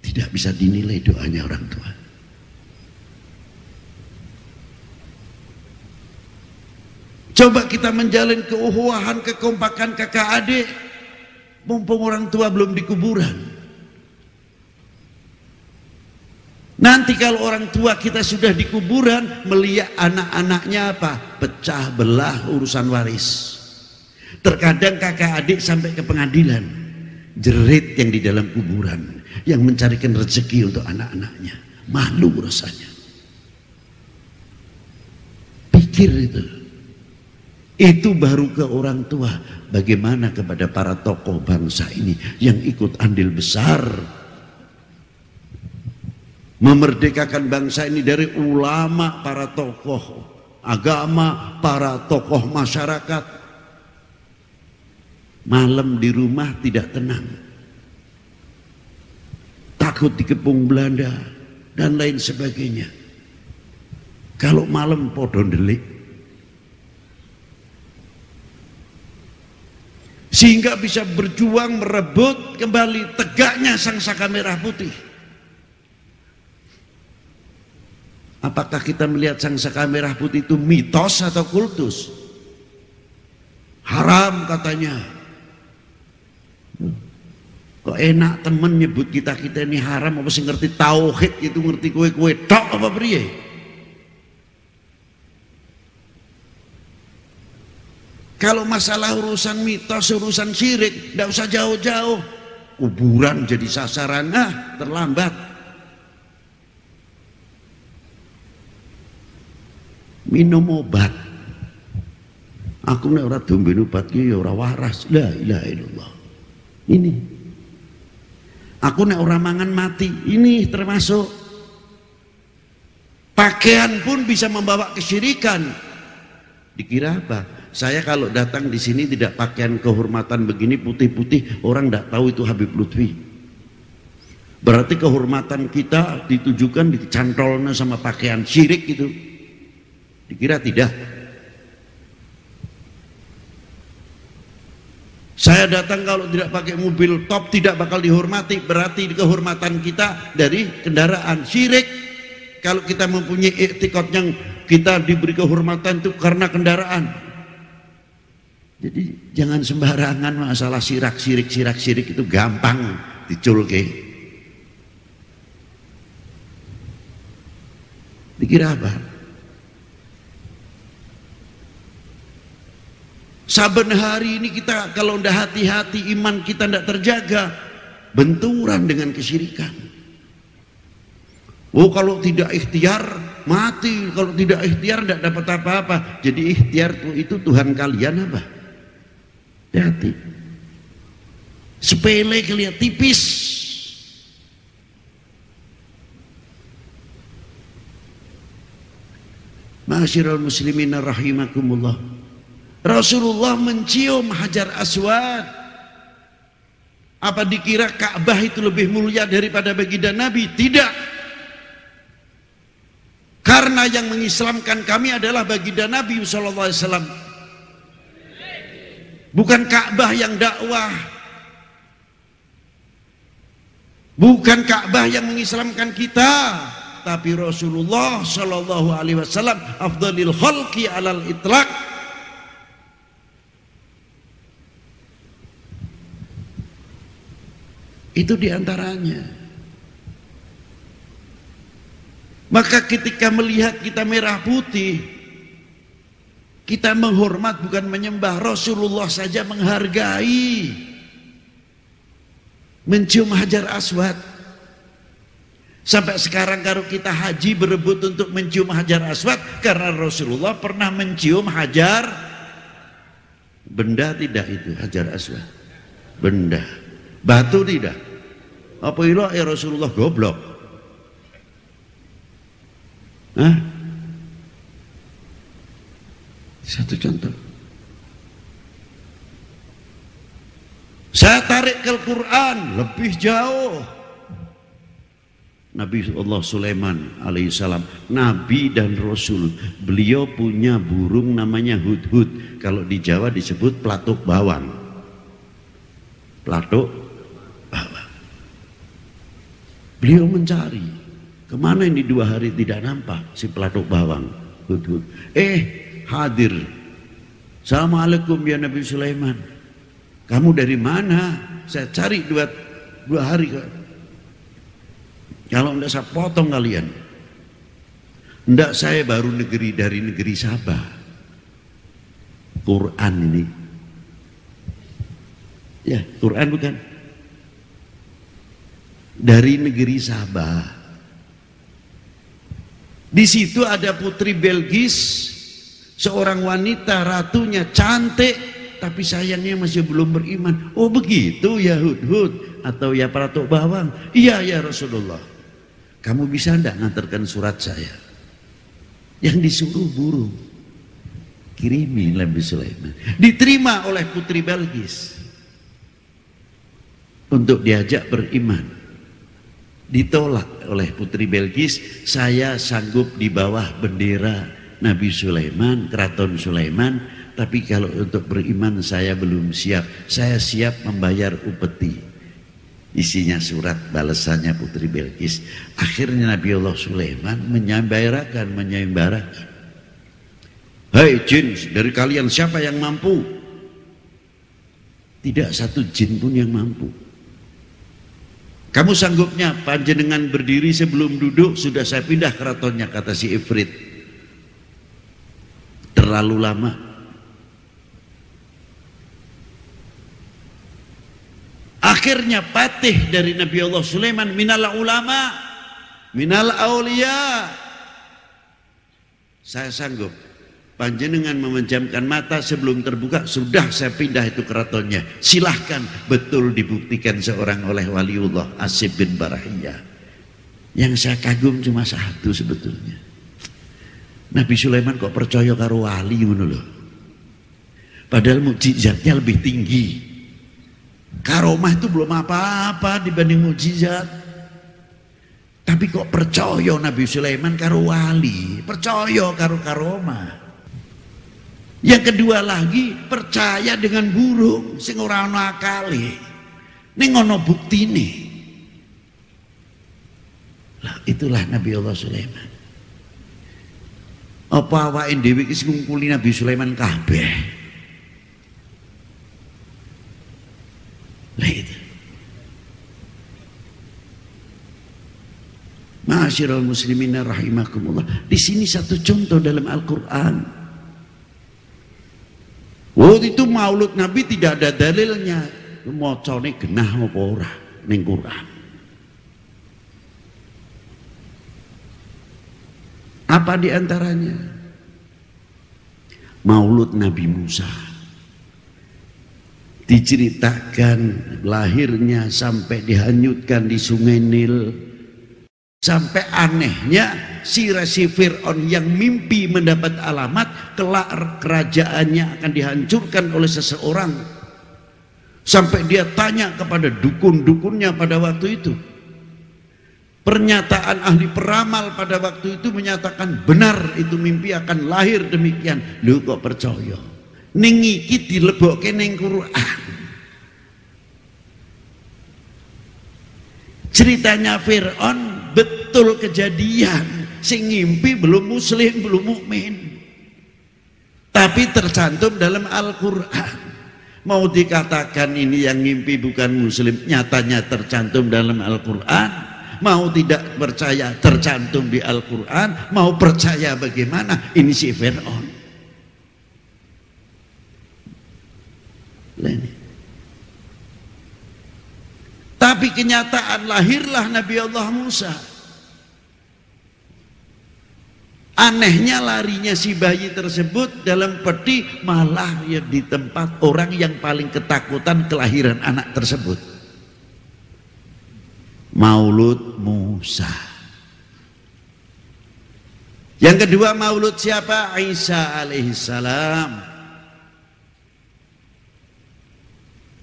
Tidak bisa dinilai doanya orang tua. Coba kita menjalin keuhuhan, kekompakan kakak adik. Mumpung orang tua belum di kuburan. Nanti kalau orang tua kita sudah di kuburan, melihat anak-anaknya apa? Pecah belah urusan waris. Terkadang kakak adik sampai ke pengadilan. Jerit yang di dalam kuburan. Yang mencarikan rezeki untuk anak-anaknya. Malu rasanya. Pikir itu. Itu baru ke orang tua. Bagaimana kepada para tokoh bangsa ini yang ikut andil besar. Memerdekakan bangsa ini dari ulama, para tokoh agama, para tokoh masyarakat. Malam di rumah tidak tenang. Takut dikepung Belanda dan lain sebagainya. Kalau malam podon delik, sehingga bisa berjuang merebut kembali tegaknya sang saka merah putih. Apakah kita melihat sang saka merah putih itu mitos atau kultus? Haram katanya. Kok enak temen nyebut kita kita ini haram apa sih ngerti tauhid itu ngerti kue kue tok apa priye Kalau masalah urusan mitos, urusan syirik, tidak usah jauh-jauh. Kuburan jadi sasaran, ah terlambat. Minum obat. Aku nek ora dombe obat ki ya ora waras. La ilaha illallah. Ini. Aku nek ora mangan mati. Ini termasuk pakaian pun bisa membawa kesyirikan. Dikira apa? Saya kalau datang di sini tidak pakaian kehormatan begini putih-putih, orang tidak tahu itu Habib Lutfi. Berarti kehormatan kita ditujukan dicantolnya sama pakaian syirik itu. Dikira tidak. Saya datang kalau tidak pakai mobil top tidak bakal dihormati. Berarti kehormatan kita dari kendaraan syirik. Kalau kita mempunyai iktikot yang kita diberi kehormatan itu karena kendaraan. Jadi jangan sembarangan masalah sirak sirik sirak sirik itu gampang diculke. Dikira apa? Saben hari ini kita kalau ndak hati-hati iman kita ndak terjaga, benturan dengan kesyirikan. Oh kalau tidak ikhtiar mati, kalau tidak ikhtiar tidak dapat apa-apa. Jadi ikhtiar itu Tuhan kalian apa? Hati-hati. Sepele kelihatan tipis. Ma'asyiral muslimin rahimakumullah. Rasulullah mencium Hajar Aswad. Apa dikira Ka'bah itu lebih mulia daripada baginda Nabi? Tidak. Karena yang mengislamkan kami adalah baginda Nabi sallallahu. Bukan Ka'bah yang dakwah. Bukan Ka'bah yang mengislamkan kita, tapi Rasulullah Shallallahu alaihi wasallam afdalil khalqi alal itlaq. Itu di antaranya. Maka ketika melihat kita merah putih, kita menghormat bukan menyembah. Rasulullah saja menghargai. Mencium hajar aswad. Sampai sekarang kalau kita haji berebut untuk mencium hajar aswad. Karena Rasulullah pernah mencium hajar. Benda tidak itu hajar aswad. Benda. Batu tidak. Apa ilah ya Rasulullah goblok. Hah? Satu contoh. Saya tarik ke Al-Quran lebih jauh. Nabi Allah Sulaiman alaihissalam Nabi dan Rasul Beliau punya burung namanya hud-hud. Kalau di Jawa disebut pelatuk bawang. Pelatuk bawang. Beliau mencari. Ke mana ini dua hari tidak nampak si pelatuk bawang hud-hud? Eh hadir. Assalamualaikum ya Nabi Sulaiman. Kamu dari mana? Saya cari dua, dua hari. Kalau enggak saya potong kalian. Enggak saya baru negeri dari negeri Sabah. Quran ini. Ya, Quran bukan? Dari negeri Sabah. Di situ ada putri Belgis Seorang wanita ratunya cantik tapi sayangnya masih belum beriman. Oh begitu ya Hud-Hud atau ya Pratok Bawang. Iya ya Rasulullah. Kamu bisa enggak ngantarkan surat saya? Yang disuruh burung. Kirimi Nabi Sulaiman. Diterima oleh putri Belgis. Untuk diajak beriman. Ditolak oleh putri Belgis. Saya sanggup di bawah bendera Nabi Sulaiman, keraton Sulaiman, tapi kalau untuk beriman saya belum siap. Saya siap membayar upeti. Isinya surat balasannya Putri Belkis. Akhirnya Nabi Allah Sulaiman menyembarakan, menyembarakan. Hei jin, dari kalian siapa yang mampu? Tidak satu jin pun yang mampu. Kamu sanggupnya panjenengan berdiri sebelum duduk sudah saya pindah keratonnya kata si Ifrit. Terlalu lama. Akhirnya patih dari Nabi Allah Sulaiman minal ulama minal aulia. Saya sanggup panjenengan memejamkan mata sebelum terbuka sudah saya pindah itu keratonnya silahkan betul dibuktikan seorang oleh waliullah Asib bin Barahiyah yang saya kagum cuma satu sebetulnya Nabi Sulaiman kok percaya karo wali loh padahal mukjizatnya lebih tinggi karomah itu belum apa-apa dibanding mukjizat tapi kok percaya Nabi Sulaiman karo wali percaya karo karomah yang kedua lagi percaya dengan burung sing ora ana akale. Ning ana buktine. Lah itulah Nabi Allah Sulaiman. Apa awake dhewe iki ngungkuli Nabi Sulaiman kabeh? Lah itu. Ma'asyiral muslimin rahimakumullah. Di sini satu contoh dalam Al-Qur'an. Waktu itu maulud Nabi tidak ada dalilnya. Mocone genah apa ora ning Quran. Apa di antaranya? Maulud Nabi Musa. Diceritakan lahirnya sampai dihanyutkan di sungai Nil. Sampai anehnya si resi Fir'aun yang mimpi mendapat alamat kelak kerajaannya akan dihancurkan oleh seseorang sampai dia tanya kepada dukun-dukunnya pada waktu itu pernyataan ahli peramal pada waktu itu menyatakan benar itu mimpi akan lahir demikian. Lu kok percaya? Ningi iki dilebokke ning Quran. Ceritanya Fir'aun betul kejadian. Sing ngimpi belum muslim belum mukmin. Tapi tercantum dalam Al-Quran. Mau dikatakan ini yang ngimpi bukan muslim nyatanya tercantum dalam Al-Quran mau tidak percaya tercantum di Al-Quran mau percaya bagaimana? Ini si Fir'aun. Tapi kenyataan lahirlah Nabi Allah Musa. Anehnya larinya si bayi tersebut dalam peti malah di tempat orang yang paling ketakutan kelahiran anak tersebut. Maulud Musa. Yang kedua maulud siapa? Isa alaihissalam.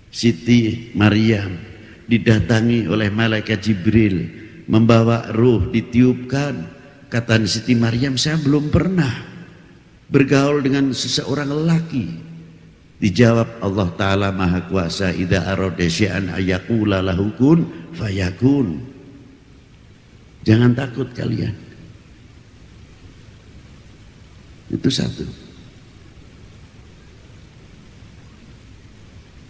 Siti Maryam didatangi oleh malaikat Jibril membawa ruh ditiupkan Kata Siti Maryam, saya belum pernah bergaul dengan seseorang lelaki. Dijawab Allah Ta'ala Maha Kuasa, Ida arodesyan ayakula lahukun fayakun. Jangan takut kalian. Itu satu.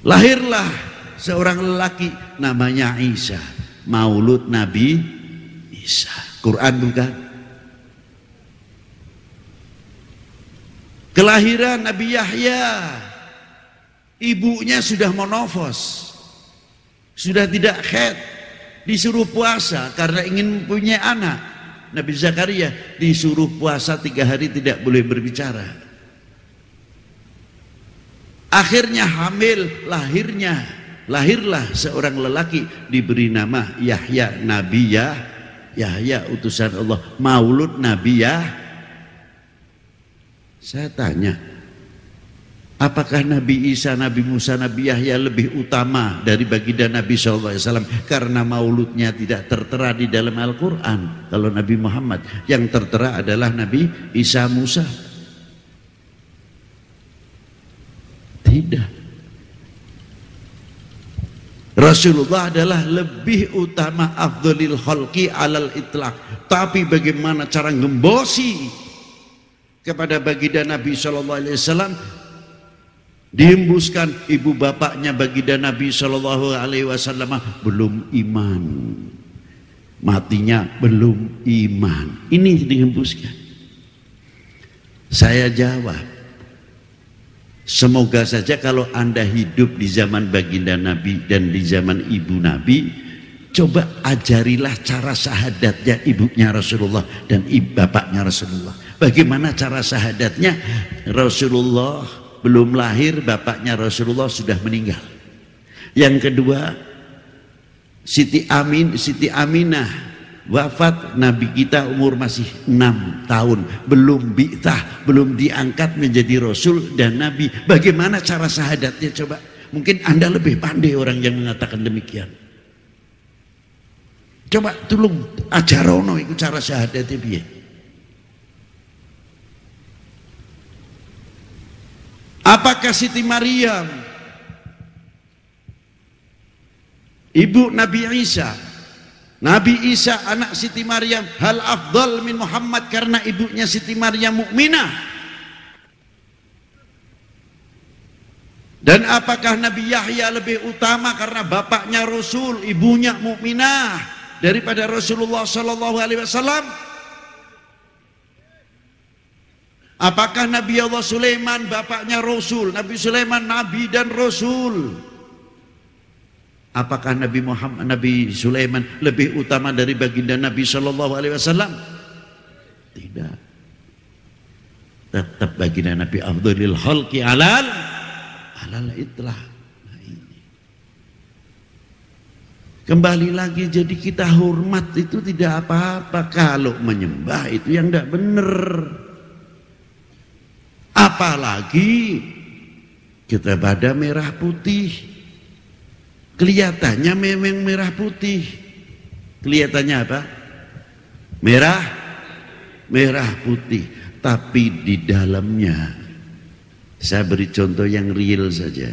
Lahirlah seorang lelaki namanya Isa. Maulud Nabi Isa. Quran bukan? Kelahiran Nabi Yahya. Ibunya sudah monofos. Sudah tidak head. Disuruh puasa karena ingin punya anak. Nabi Zakaria disuruh puasa tiga hari tidak boleh berbicara. Akhirnya hamil lahirnya. Lahirlah seorang lelaki diberi nama Yahya Nabi Yahya utusan Allah. Maulud Nabi Yahya saya tanya, Apakah Nabi Isa, Nabi Musa, Nabi Yahya lebih utama dari baginda Nabi SAW karena mauludnya tidak tertera di dalam Al-Quran. Kalau Nabi Muhammad yang tertera adalah Nabi Isa Musa. Tidak. Rasulullah adalah lebih utama afdolil khalqi alal itlaq. Tapi bagaimana cara ngembosi kepada baginda Nabi SAW dihembuskan ibu bapaknya baginda Nabi Shallallahu Alaihi Wasallam belum iman. Matinya belum iman. Ini dihembuskan. Saya jawab semoga saja kalau anda hidup di zaman baginda Nabi dan di zaman ibu Nabi coba ajarilah cara sahadatnya ibunya Rasulullah dan ibu bapaknya Rasulullah. Bagaimana cara sahadatnya Rasulullah belum lahir bapaknya Rasulullah sudah meninggal. Yang kedua, Siti Amin, Siti Aminah wafat Nabi kita umur masih enam tahun, belum bi'tah, belum diangkat menjadi Rasul dan Nabi. Bagaimana cara sahadatnya coba? Mungkin Anda lebih pandai orang yang mengatakan demikian. Coba tolong ajarono itu cara sahadatnya biar. Apakah Siti Maryam ibu Nabi Isa Nabi Isa anak Siti Maryam hal afdal min Muhammad karena ibunya Siti Maryam mukminah? Dan apakah Nabi Yahya lebih utama karena bapaknya Rasul ibunya mukminah daripada Rasulullah sallallahu alaihi wasallam Apakah Nabi Allah Sulaiman bapaknya Rasul? Nabi Sulaiman Nabi dan Rasul. Apakah Nabi Muhammad Nabi Sulaiman lebih utama dari baginda Nabi Shallallahu Alaihi Wasallam? Tidak. Tetap baginda Nabi Abdulil Halki alal alal itlah. Nah. Kembali lagi jadi kita hormat itu tidak apa-apa kalau menyembah itu yang tidak benar. Apalagi kita pada merah putih. Kelihatannya memang merah putih. Kelihatannya apa? Merah merah putih, tapi di dalamnya saya beri contoh yang real saja.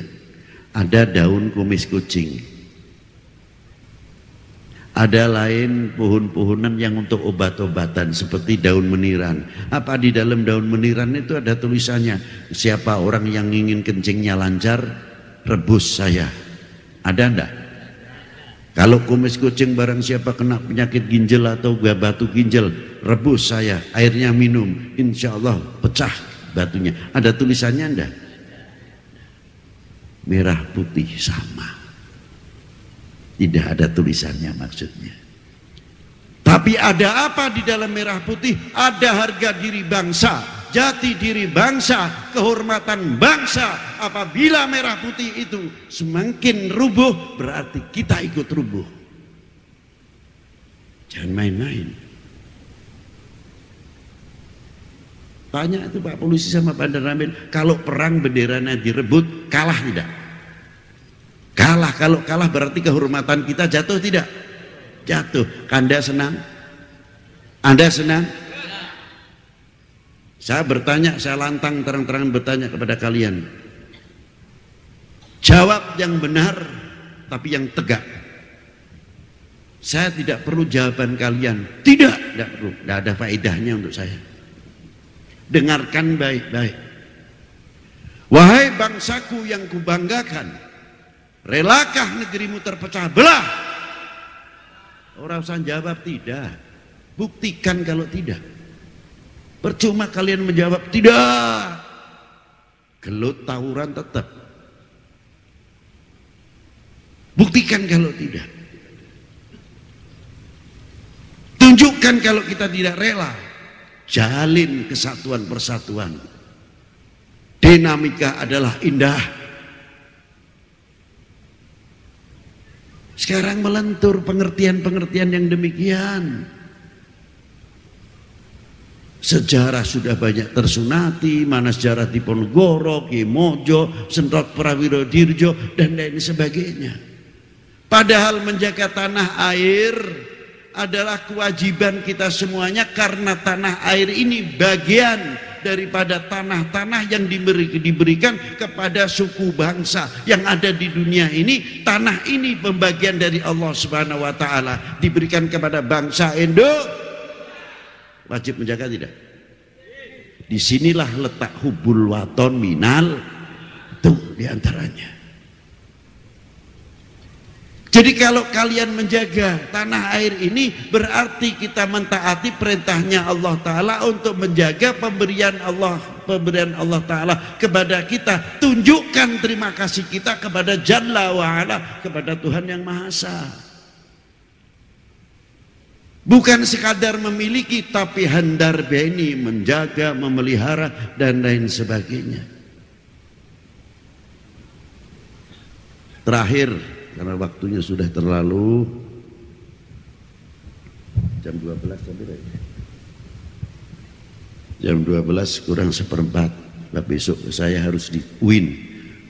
Ada daun kumis kucing. Ada lain pohon-pohonan yang untuk obat-obatan seperti daun meniran. Apa di dalam daun meniran itu ada tulisannya, siapa orang yang ingin kencingnya lancar, rebus saya. Ada enggak? Kalau kumis kucing barang siapa kena penyakit ginjal atau batu ginjal, rebus saya, airnya minum, insya Allah pecah batunya. Ada tulisannya enggak? Merah putih sama. Tidak ada tulisannya maksudnya. Tapi ada apa di dalam merah putih? Ada harga diri bangsa, jati diri bangsa, kehormatan bangsa. Apabila merah putih itu semakin rubuh, berarti kita ikut rubuh. Jangan main-main. Tanya itu Pak Polisi sama Pak Ramil, kalau perang benderanya direbut, kalah tidak? Kalah, kalau kalah berarti kehormatan kita jatuh tidak? Jatuh. Anda senang? Anda senang? Saya bertanya, saya lantang terang-terangan bertanya kepada kalian. Jawab yang benar, tapi yang tegak. Saya tidak perlu jawaban kalian. Tidak, tidak perlu. Tidak ada faedahnya untuk saya. Dengarkan baik-baik. Wahai bangsaku yang kubanggakan, Relakah negerimu terpecah belah? Orang usah jawab tidak. Buktikan kalau tidak. Percuma kalian menjawab tidak. Gelut tawuran tetap. Buktikan kalau tidak. Tunjukkan kalau kita tidak rela. Jalin kesatuan persatuan. Dinamika adalah indah. Sekarang melentur pengertian-pengertian yang demikian. Sejarah sudah banyak tersunati, mana sejarah Diponegoro, Ki Mojo, Sentrot Prawiro Dirjo, dan lain sebagainya. Padahal menjaga tanah air adalah kewajiban kita semuanya karena tanah air ini bagian daripada tanah-tanah yang diberi, diberikan kepada suku bangsa yang ada di dunia ini. Tanah ini pembagian dari Allah Subhanahu wa taala. Diberikan kepada bangsa Indo. Wajib menjaga tidak? Di sinilah letak hubul waton minal. Tuh di antaranya jadi kalau kalian menjaga tanah air ini berarti kita mentaati perintahnya Allah Ta'ala untuk menjaga pemberian Allah pemberian Allah Ta'ala kepada kita. Tunjukkan terima kasih kita kepada Jalla wa'ala, kepada Tuhan Yang Maha Esa. Bukan sekadar memiliki tapi handar beni, menjaga, memelihara dan lain sebagainya. Terakhir, karena waktunya sudah terlalu. Jam 12 sampai jam 12 kurang seperempat. Nah, besok saya harus di UIN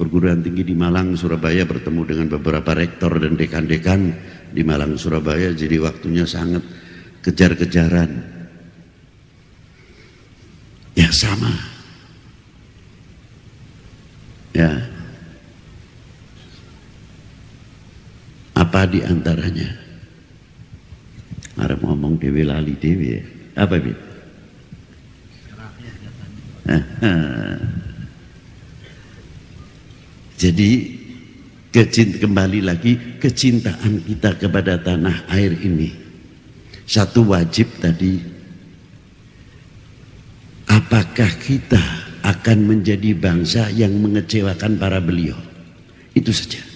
perguruan tinggi di Malang Surabaya bertemu dengan beberapa rektor dan dekan-dekan di Malang Surabaya. Jadi waktunya sangat kejar-kejaran. Ya sama. Ya Apa di antaranya? Arab ngomong dewi lali dewi. Apa bi? Jadi kecint kembali lagi kecintaan kita kepada tanah air ini. Satu wajib tadi apakah kita akan menjadi bangsa yang mengecewakan para beliau? Itu saja.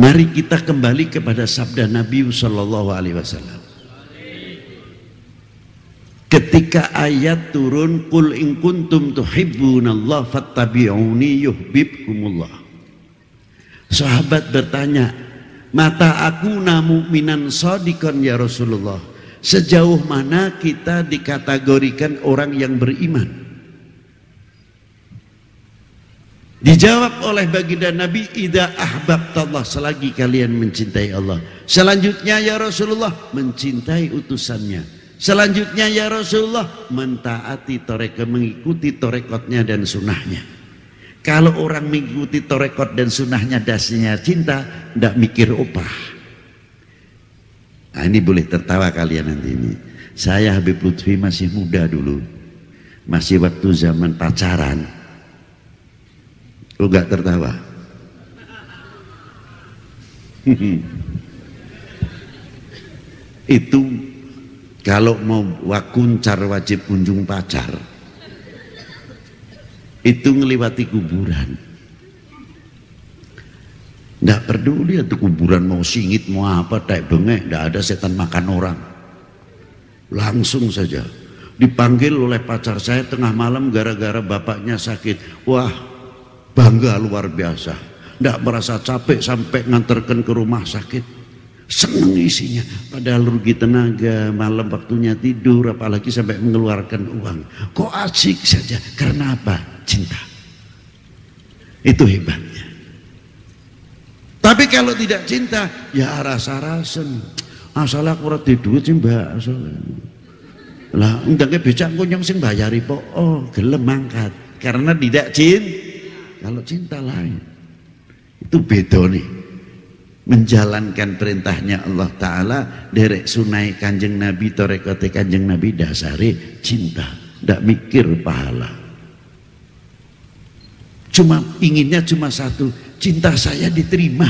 Mari kita kembali kepada sabda Nabi Sallallahu Alaihi Wasallam. Ketika ayat turun, "Qul in kuntum tuhibbunallah fattabi'uni yuhibbukumullah." Sahabat bertanya, "Mata aku mu'minan sadiqan ya Rasulullah?" Sejauh mana kita dikategorikan orang yang beriman? Dijawab oleh baginda Nabi, "Idza ahbabtallah selagi kalian mencintai Allah." Selanjutnya ya Rasulullah, mencintai utusannya. Selanjutnya ya Rasulullah, mentaati torek mengikuti torekotnya dan sunnahnya. Kalau orang mengikuti torekot dan sunnahnya dasarnya cinta, tidak mikir opah. Nah, ini boleh tertawa kalian nanti ini. Saya Habib Lutfi masih muda dulu. Masih waktu zaman pacaran Lu gak tertawa? itu kalau mau wakuncar wajib kunjung pacar itu ngeliwati kuburan. Ndak peduli itu kuburan mau singit mau apa tak bengek ndak ada setan makan orang. Langsung saja. Dipanggil oleh pacar saya tengah malam gara-gara bapaknya sakit. Wah bangga luar biasa. Tidak merasa capek sampai nganterkan ke rumah sakit. Senang isinya. Padahal rugi tenaga malam waktunya tidur apalagi sampai mengeluarkan uang. Kok asik saja. Karena apa? Cinta. Itu hebatnya. Tapi kalau tidak cinta ya rasa-rasen asal aku rati duit sih mbak. Lah undangnya becak kunyong sing bayari po oh gelem mangkat. Karena tidak cinta kalau cinta lain. Itu beda nih. Menjalankan perintahnya Allah Ta'ala derek sunai kanjeng Nabi torekote kanjeng Nabi dasari cinta. Tidak mikir pahala. Cuma inginnya cuma satu. Cinta saya diterima.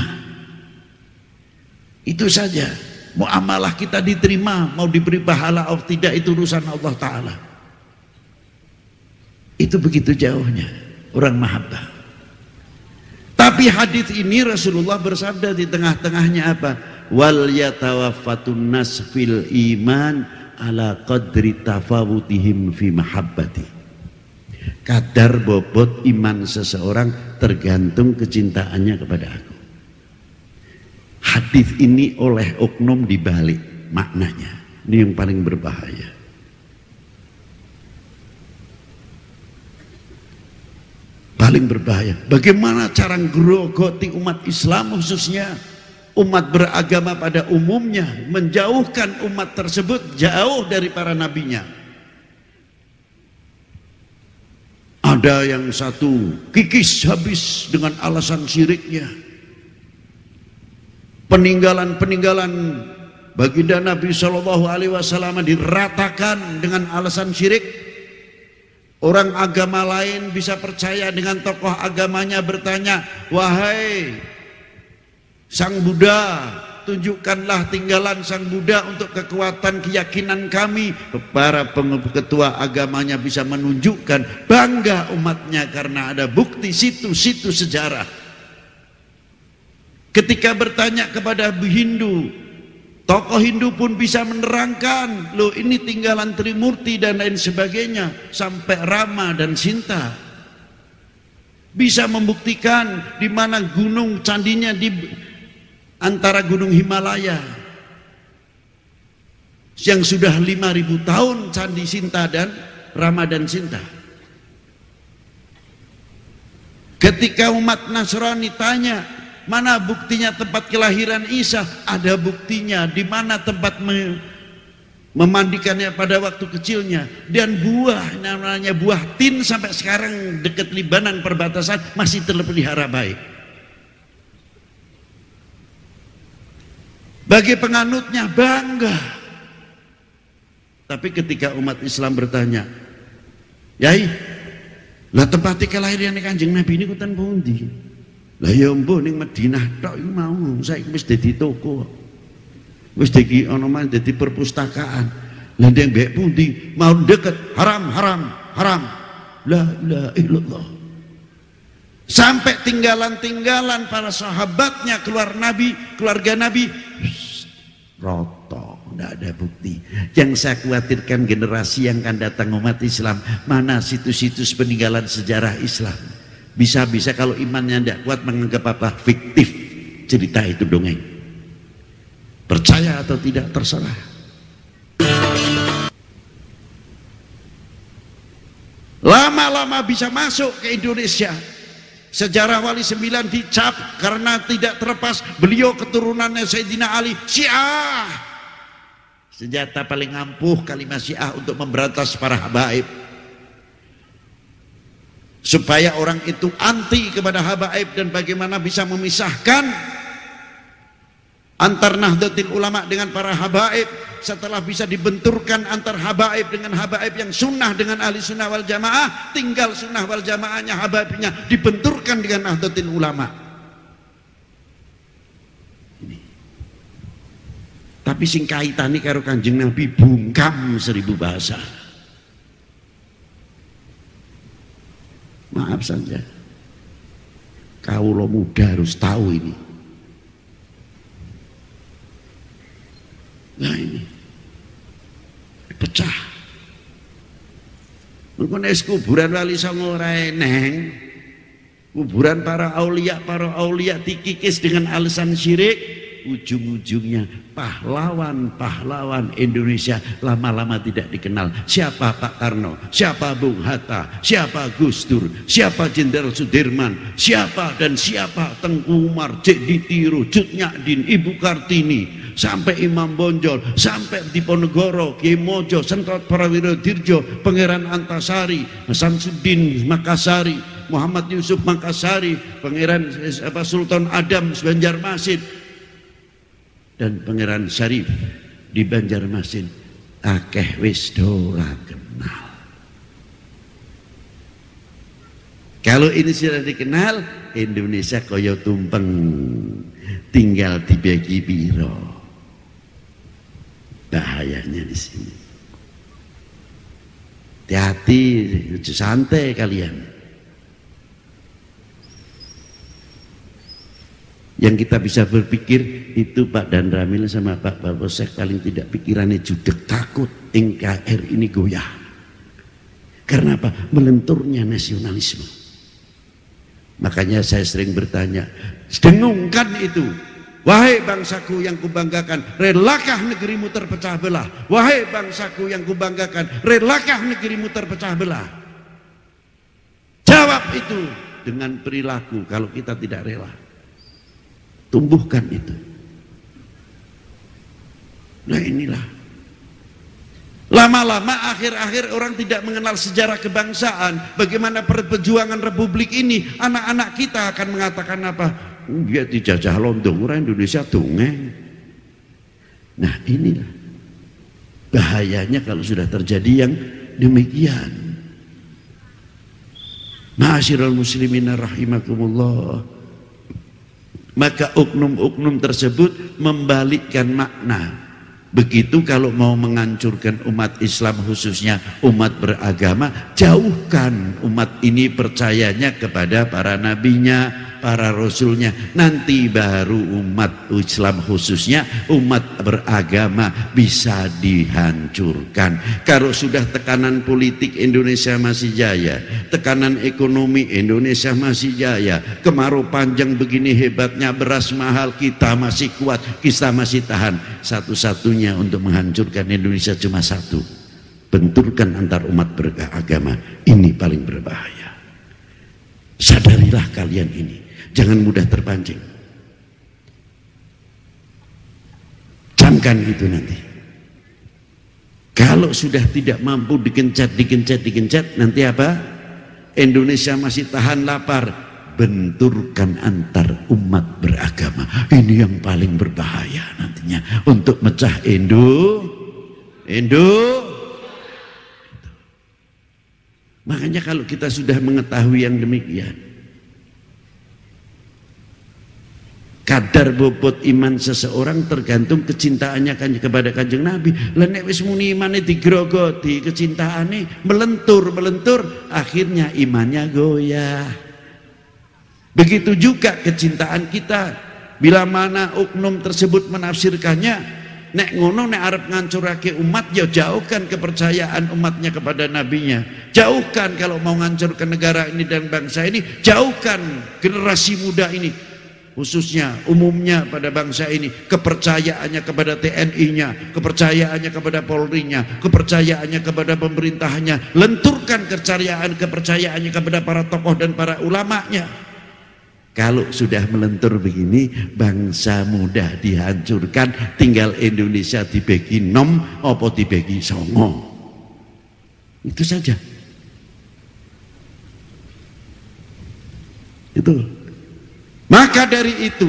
Itu saja. Mau amalah kita diterima, mau diberi pahala atau tidak itu urusan Allah Ta'ala. Itu begitu jauhnya orang mahabbah. Tapi hadis ini Rasulullah bersabda di tengah-tengahnya apa? Wal yatawaffatun nas fil iman ala qadri tafawutihim fi mahabbati. Kadar bobot iman seseorang tergantung kecintaannya kepada aku. Hadis ini oleh oknum dibalik. maknanya. Ini yang paling berbahaya. Paling berbahaya. Bagaimana cara ngerogoti umat Islam khususnya umat beragama pada umumnya menjauhkan umat tersebut jauh dari para nabinya. Ada yang satu kikis habis dengan alasan syiriknya. Peninggalan-peninggalan baginda Nabi Shallallahu Alaihi Wasallam diratakan dengan alasan syirik. Orang agama lain bisa percaya dengan tokoh agamanya bertanya, wahai Sang Buddha, tunjukkanlah tinggalan Sang Buddha untuk kekuatan keyakinan kami. Para ketua agamanya bisa menunjukkan bangga umatnya karena ada bukti situ-situ sejarah. Ketika bertanya kepada Hindu, Tokoh Hindu pun bisa menerangkan, loh ini tinggalan Trimurti dan lain sebagainya, sampai Rama dan Sinta. Bisa membuktikan di mana gunung candinya di antara gunung Himalaya. Yang sudah 5000 tahun candi Sinta dan Rama dan Sinta. Ketika umat Nasrani tanya, Mana buktinya tempat kelahiran Isa? Ada buktinya. Di mana tempat memandikannya pada waktu kecilnya. Dan buah, namanya buah tin sampai sekarang dekat Libanan perbatasan masih terpelihara baik. Bagi penganutnya bangga. Tapi ketika umat Islam bertanya, Yai, lah tempat kelahiran kanjeng Nabi ini kutan pundi? Lah ya mbuh ning Madinah tok iku mau saiki wis dadi toko. Wis dadi ana man dadi perpustakaan. Lah ndek mbek pundi mau deket haram haram haram. La ilaha illallah. Sampai tinggalan-tinggalan para sahabatnya keluar Nabi, keluarga Nabi roto, tidak ada bukti. Yang saya khawatirkan generasi yang akan datang umat Islam, mana situs-situs peninggalan sejarah Islam. Bisa-bisa kalau imannya tidak kuat menganggap apa fiktif cerita itu dongeng. Percaya atau tidak terserah. Lama-lama bisa masuk ke Indonesia. Sejarah Wali Sembilan dicap karena tidak terlepas beliau keturunannya Sayyidina Ali Syiah. Senjata paling ampuh kalimat Syiah untuk memberantas para habaib supaya orang itu anti kepada habaib dan bagaimana bisa memisahkan antar Nahdlatul Ulama dengan para habaib setelah bisa dibenturkan antar habaib dengan habaib yang sunnah dengan ahli sunnah wal jamaah tinggal sunnah wal jamaahnya habaibnya dibenturkan dengan Nahdlatul Ulama. Tapi sing kaitane karo Kanjeng Nabi bungkam seribu bahasa Maaf saja. Kau lo muda harus tahu ini. Nah ini. Pecah. Mungkin es kuburan wali songo neng. Kuburan para aulia, para aulia dikikis dengan alasan syirik ujung-ujungnya pahlawan-pahlawan Indonesia lama-lama tidak dikenal. Siapa Pak Karno, siapa Bung Hatta, siapa Gus Dur, siapa Jenderal Sudirman, siapa dan siapa Tengku Umar, Cek Ditiru, Cut Nyakdin, Ibu Kartini, sampai Imam Bonjol, sampai Diponegoro, Kiai Mojo, Sentot Prawiro Dirjo, Pangeran Antasari, Samsudin Makassari, Muhammad Yusuf Makassari, Pangeran apa Sultan Adam Banjarmasin, dan Pangeran Syarif di Banjarmasin akeh wis ora kenal. Kalau ini sudah dikenal, Indonesia koyo tumpeng tinggal dibagi biro. Bahayanya di sini. Hati-hati, santai kalian. Yang kita bisa berpikir itu Pak Dan Ramil sama Pak Barbosek paling tidak pikirannya judek takut NKR ini goyah karena apa? melenturnya nasionalisme makanya saya sering bertanya dengungkan itu Wahai bangsaku yang kubanggakan, relakah negerimu terpecah belah? Wahai bangsaku yang kubanggakan, relakah negerimu terpecah belah? Jawab itu dengan perilaku kalau kita tidak rela. Tumbuhkan itu. Nah inilah. Lama-lama akhir-akhir orang tidak mengenal sejarah kebangsaan. Bagaimana perjuangan republik ini. Anak-anak kita akan mengatakan apa? dia dijajah London orang Indonesia dongeng nah inilah bahayanya kalau sudah terjadi yang demikian Ma'asyiral muslimin rahimakumullah maka oknum-oknum tersebut membalikkan makna. Begitu kalau mau menghancurkan umat Islam khususnya umat beragama, jauhkan umat ini percayanya kepada para nabinya, para rasulnya. Nanti baru umat Islam khususnya umat beragama bisa dihancurkan. Kalau sudah tekanan politik Indonesia masih jaya, tekanan ekonomi Indonesia masih jaya, kemarau panjang begini hebatnya beras mahal kita masih kuat, kita masih tahan. Satu-satunya satunya untuk menghancurkan Indonesia cuma satu benturkan antar umat beragama ini paling berbahaya sadarilah kalian ini jangan mudah terpancing. Camkan itu nanti. Kalau sudah tidak mampu digencat digencat digencat nanti apa? Indonesia masih tahan lapar. Benturkan antar umat beragama. Ini yang paling berbahaya nantinya. Untuk mecah Indo. Indo. Makanya kalau kita sudah mengetahui yang demikian kadar bobot iman seseorang tergantung kecintaannya kan kepada kanjeng Nabi. Lenek wis muni imane digrogoti kecintaannya melentur melentur akhirnya imannya goyah. Begitu juga kecintaan kita. Bila mana oknum tersebut menafsirkannya nek ngono nek arep ngancurake umat ya jauhkan kepercayaan umatnya kepada nabinya. Jauhkan kalau mau ngancurkan negara ini dan bangsa ini jauhkan generasi muda ini khususnya umumnya pada bangsa ini kepercayaannya kepada TNI-nya kepercayaannya kepada Polri-nya kepercayaannya kepada pemerintahannya lenturkan kepercayaan kepercayaannya kepada para tokoh dan para ulamanya kalau sudah melentur begini, bangsa mudah dihancurkan, tinggal Indonesia dibagi nom, apa dibagi songo. Itu saja. Itu. Maka dari itu,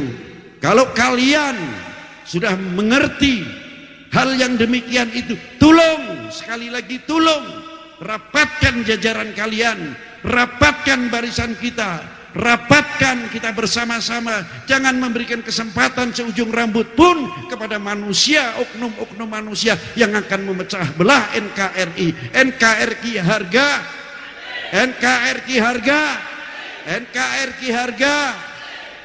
kalau kalian sudah mengerti hal yang demikian itu, tolong, sekali lagi tolong, rapatkan jajaran kalian, rapatkan barisan kita, rapatkan kita bersama-sama. Jangan memberikan kesempatan seujung rambut pun kepada manusia oknum-oknum manusia yang akan memecah belah NKRI NKRI harga. NKRI harga. NKRI harga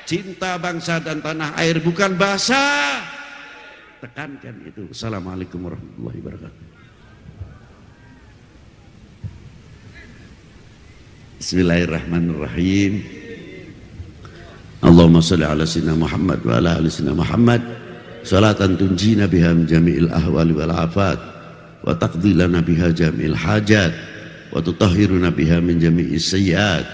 cinta bangsa dan tanah air bukan bahasa. Tekankan itu. Assalamualaikum warahmatullahi wabarakatuh. Bismillahirrahmanirrahim. Allahumma salli ala sayyidina Muhammad wa ala ali sayyidina Muhammad. Salatan tunjina biha jami'il ahwali wal afat. Wa taqdi lana biha jami'il hajat. Wa tutahhiruna biha min jami'is sayyiat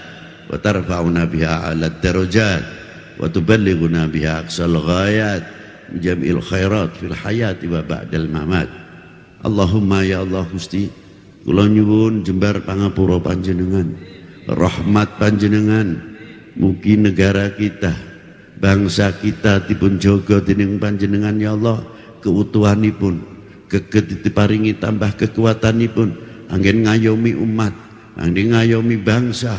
wa tarfa'una biha ala darajat wa tuballighuna biha aqsal ghayat min jami'il khairat fil hayati wa ba'dal mamat. Allahumma ya Allah Gusti kula nyuwun jembar pangapura panjenengan rahmat panjenengan. Mugi negara kita, bangsa kita dipun jaga dening panjenengan ya Allah, keutuhanipun, keget diparingi tambah kekuatanipun, angin ngayomi umat, angin ngayomi bangsa,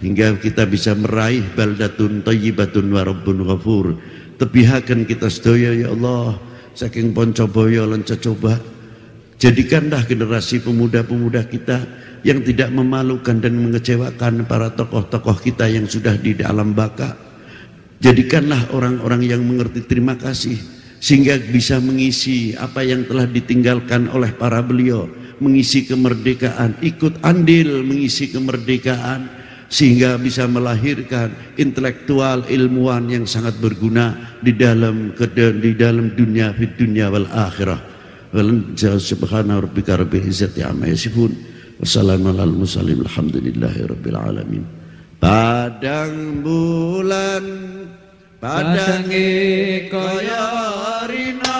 hingga kita bisa meraih baldatun thayyibatun wa rabbun ghafur. Tebihaken kita sedaya ya Allah, saking Poncobaya lan coba. Jadikanlah generasi pemuda-pemuda kita yang tidak memalukan dan mengecewakan para tokoh-tokoh kita yang sudah di dalam baka. Jadikanlah orang-orang yang mengerti terima kasih sehingga bisa mengisi apa yang telah ditinggalkan oleh para beliau, mengisi kemerdekaan, ikut andil mengisi kemerdekaan, sehingga bisa melahirkan intelektual ilmuwan yang sangat berguna di dalam di dalam dunia di dunia wal akhirah. Wal subhana rabbika rabbil izzati amma yasifun. Wassalamu ala mursalin alhamdulillahi rabbil alamin. Padang bulan padangi kaya rina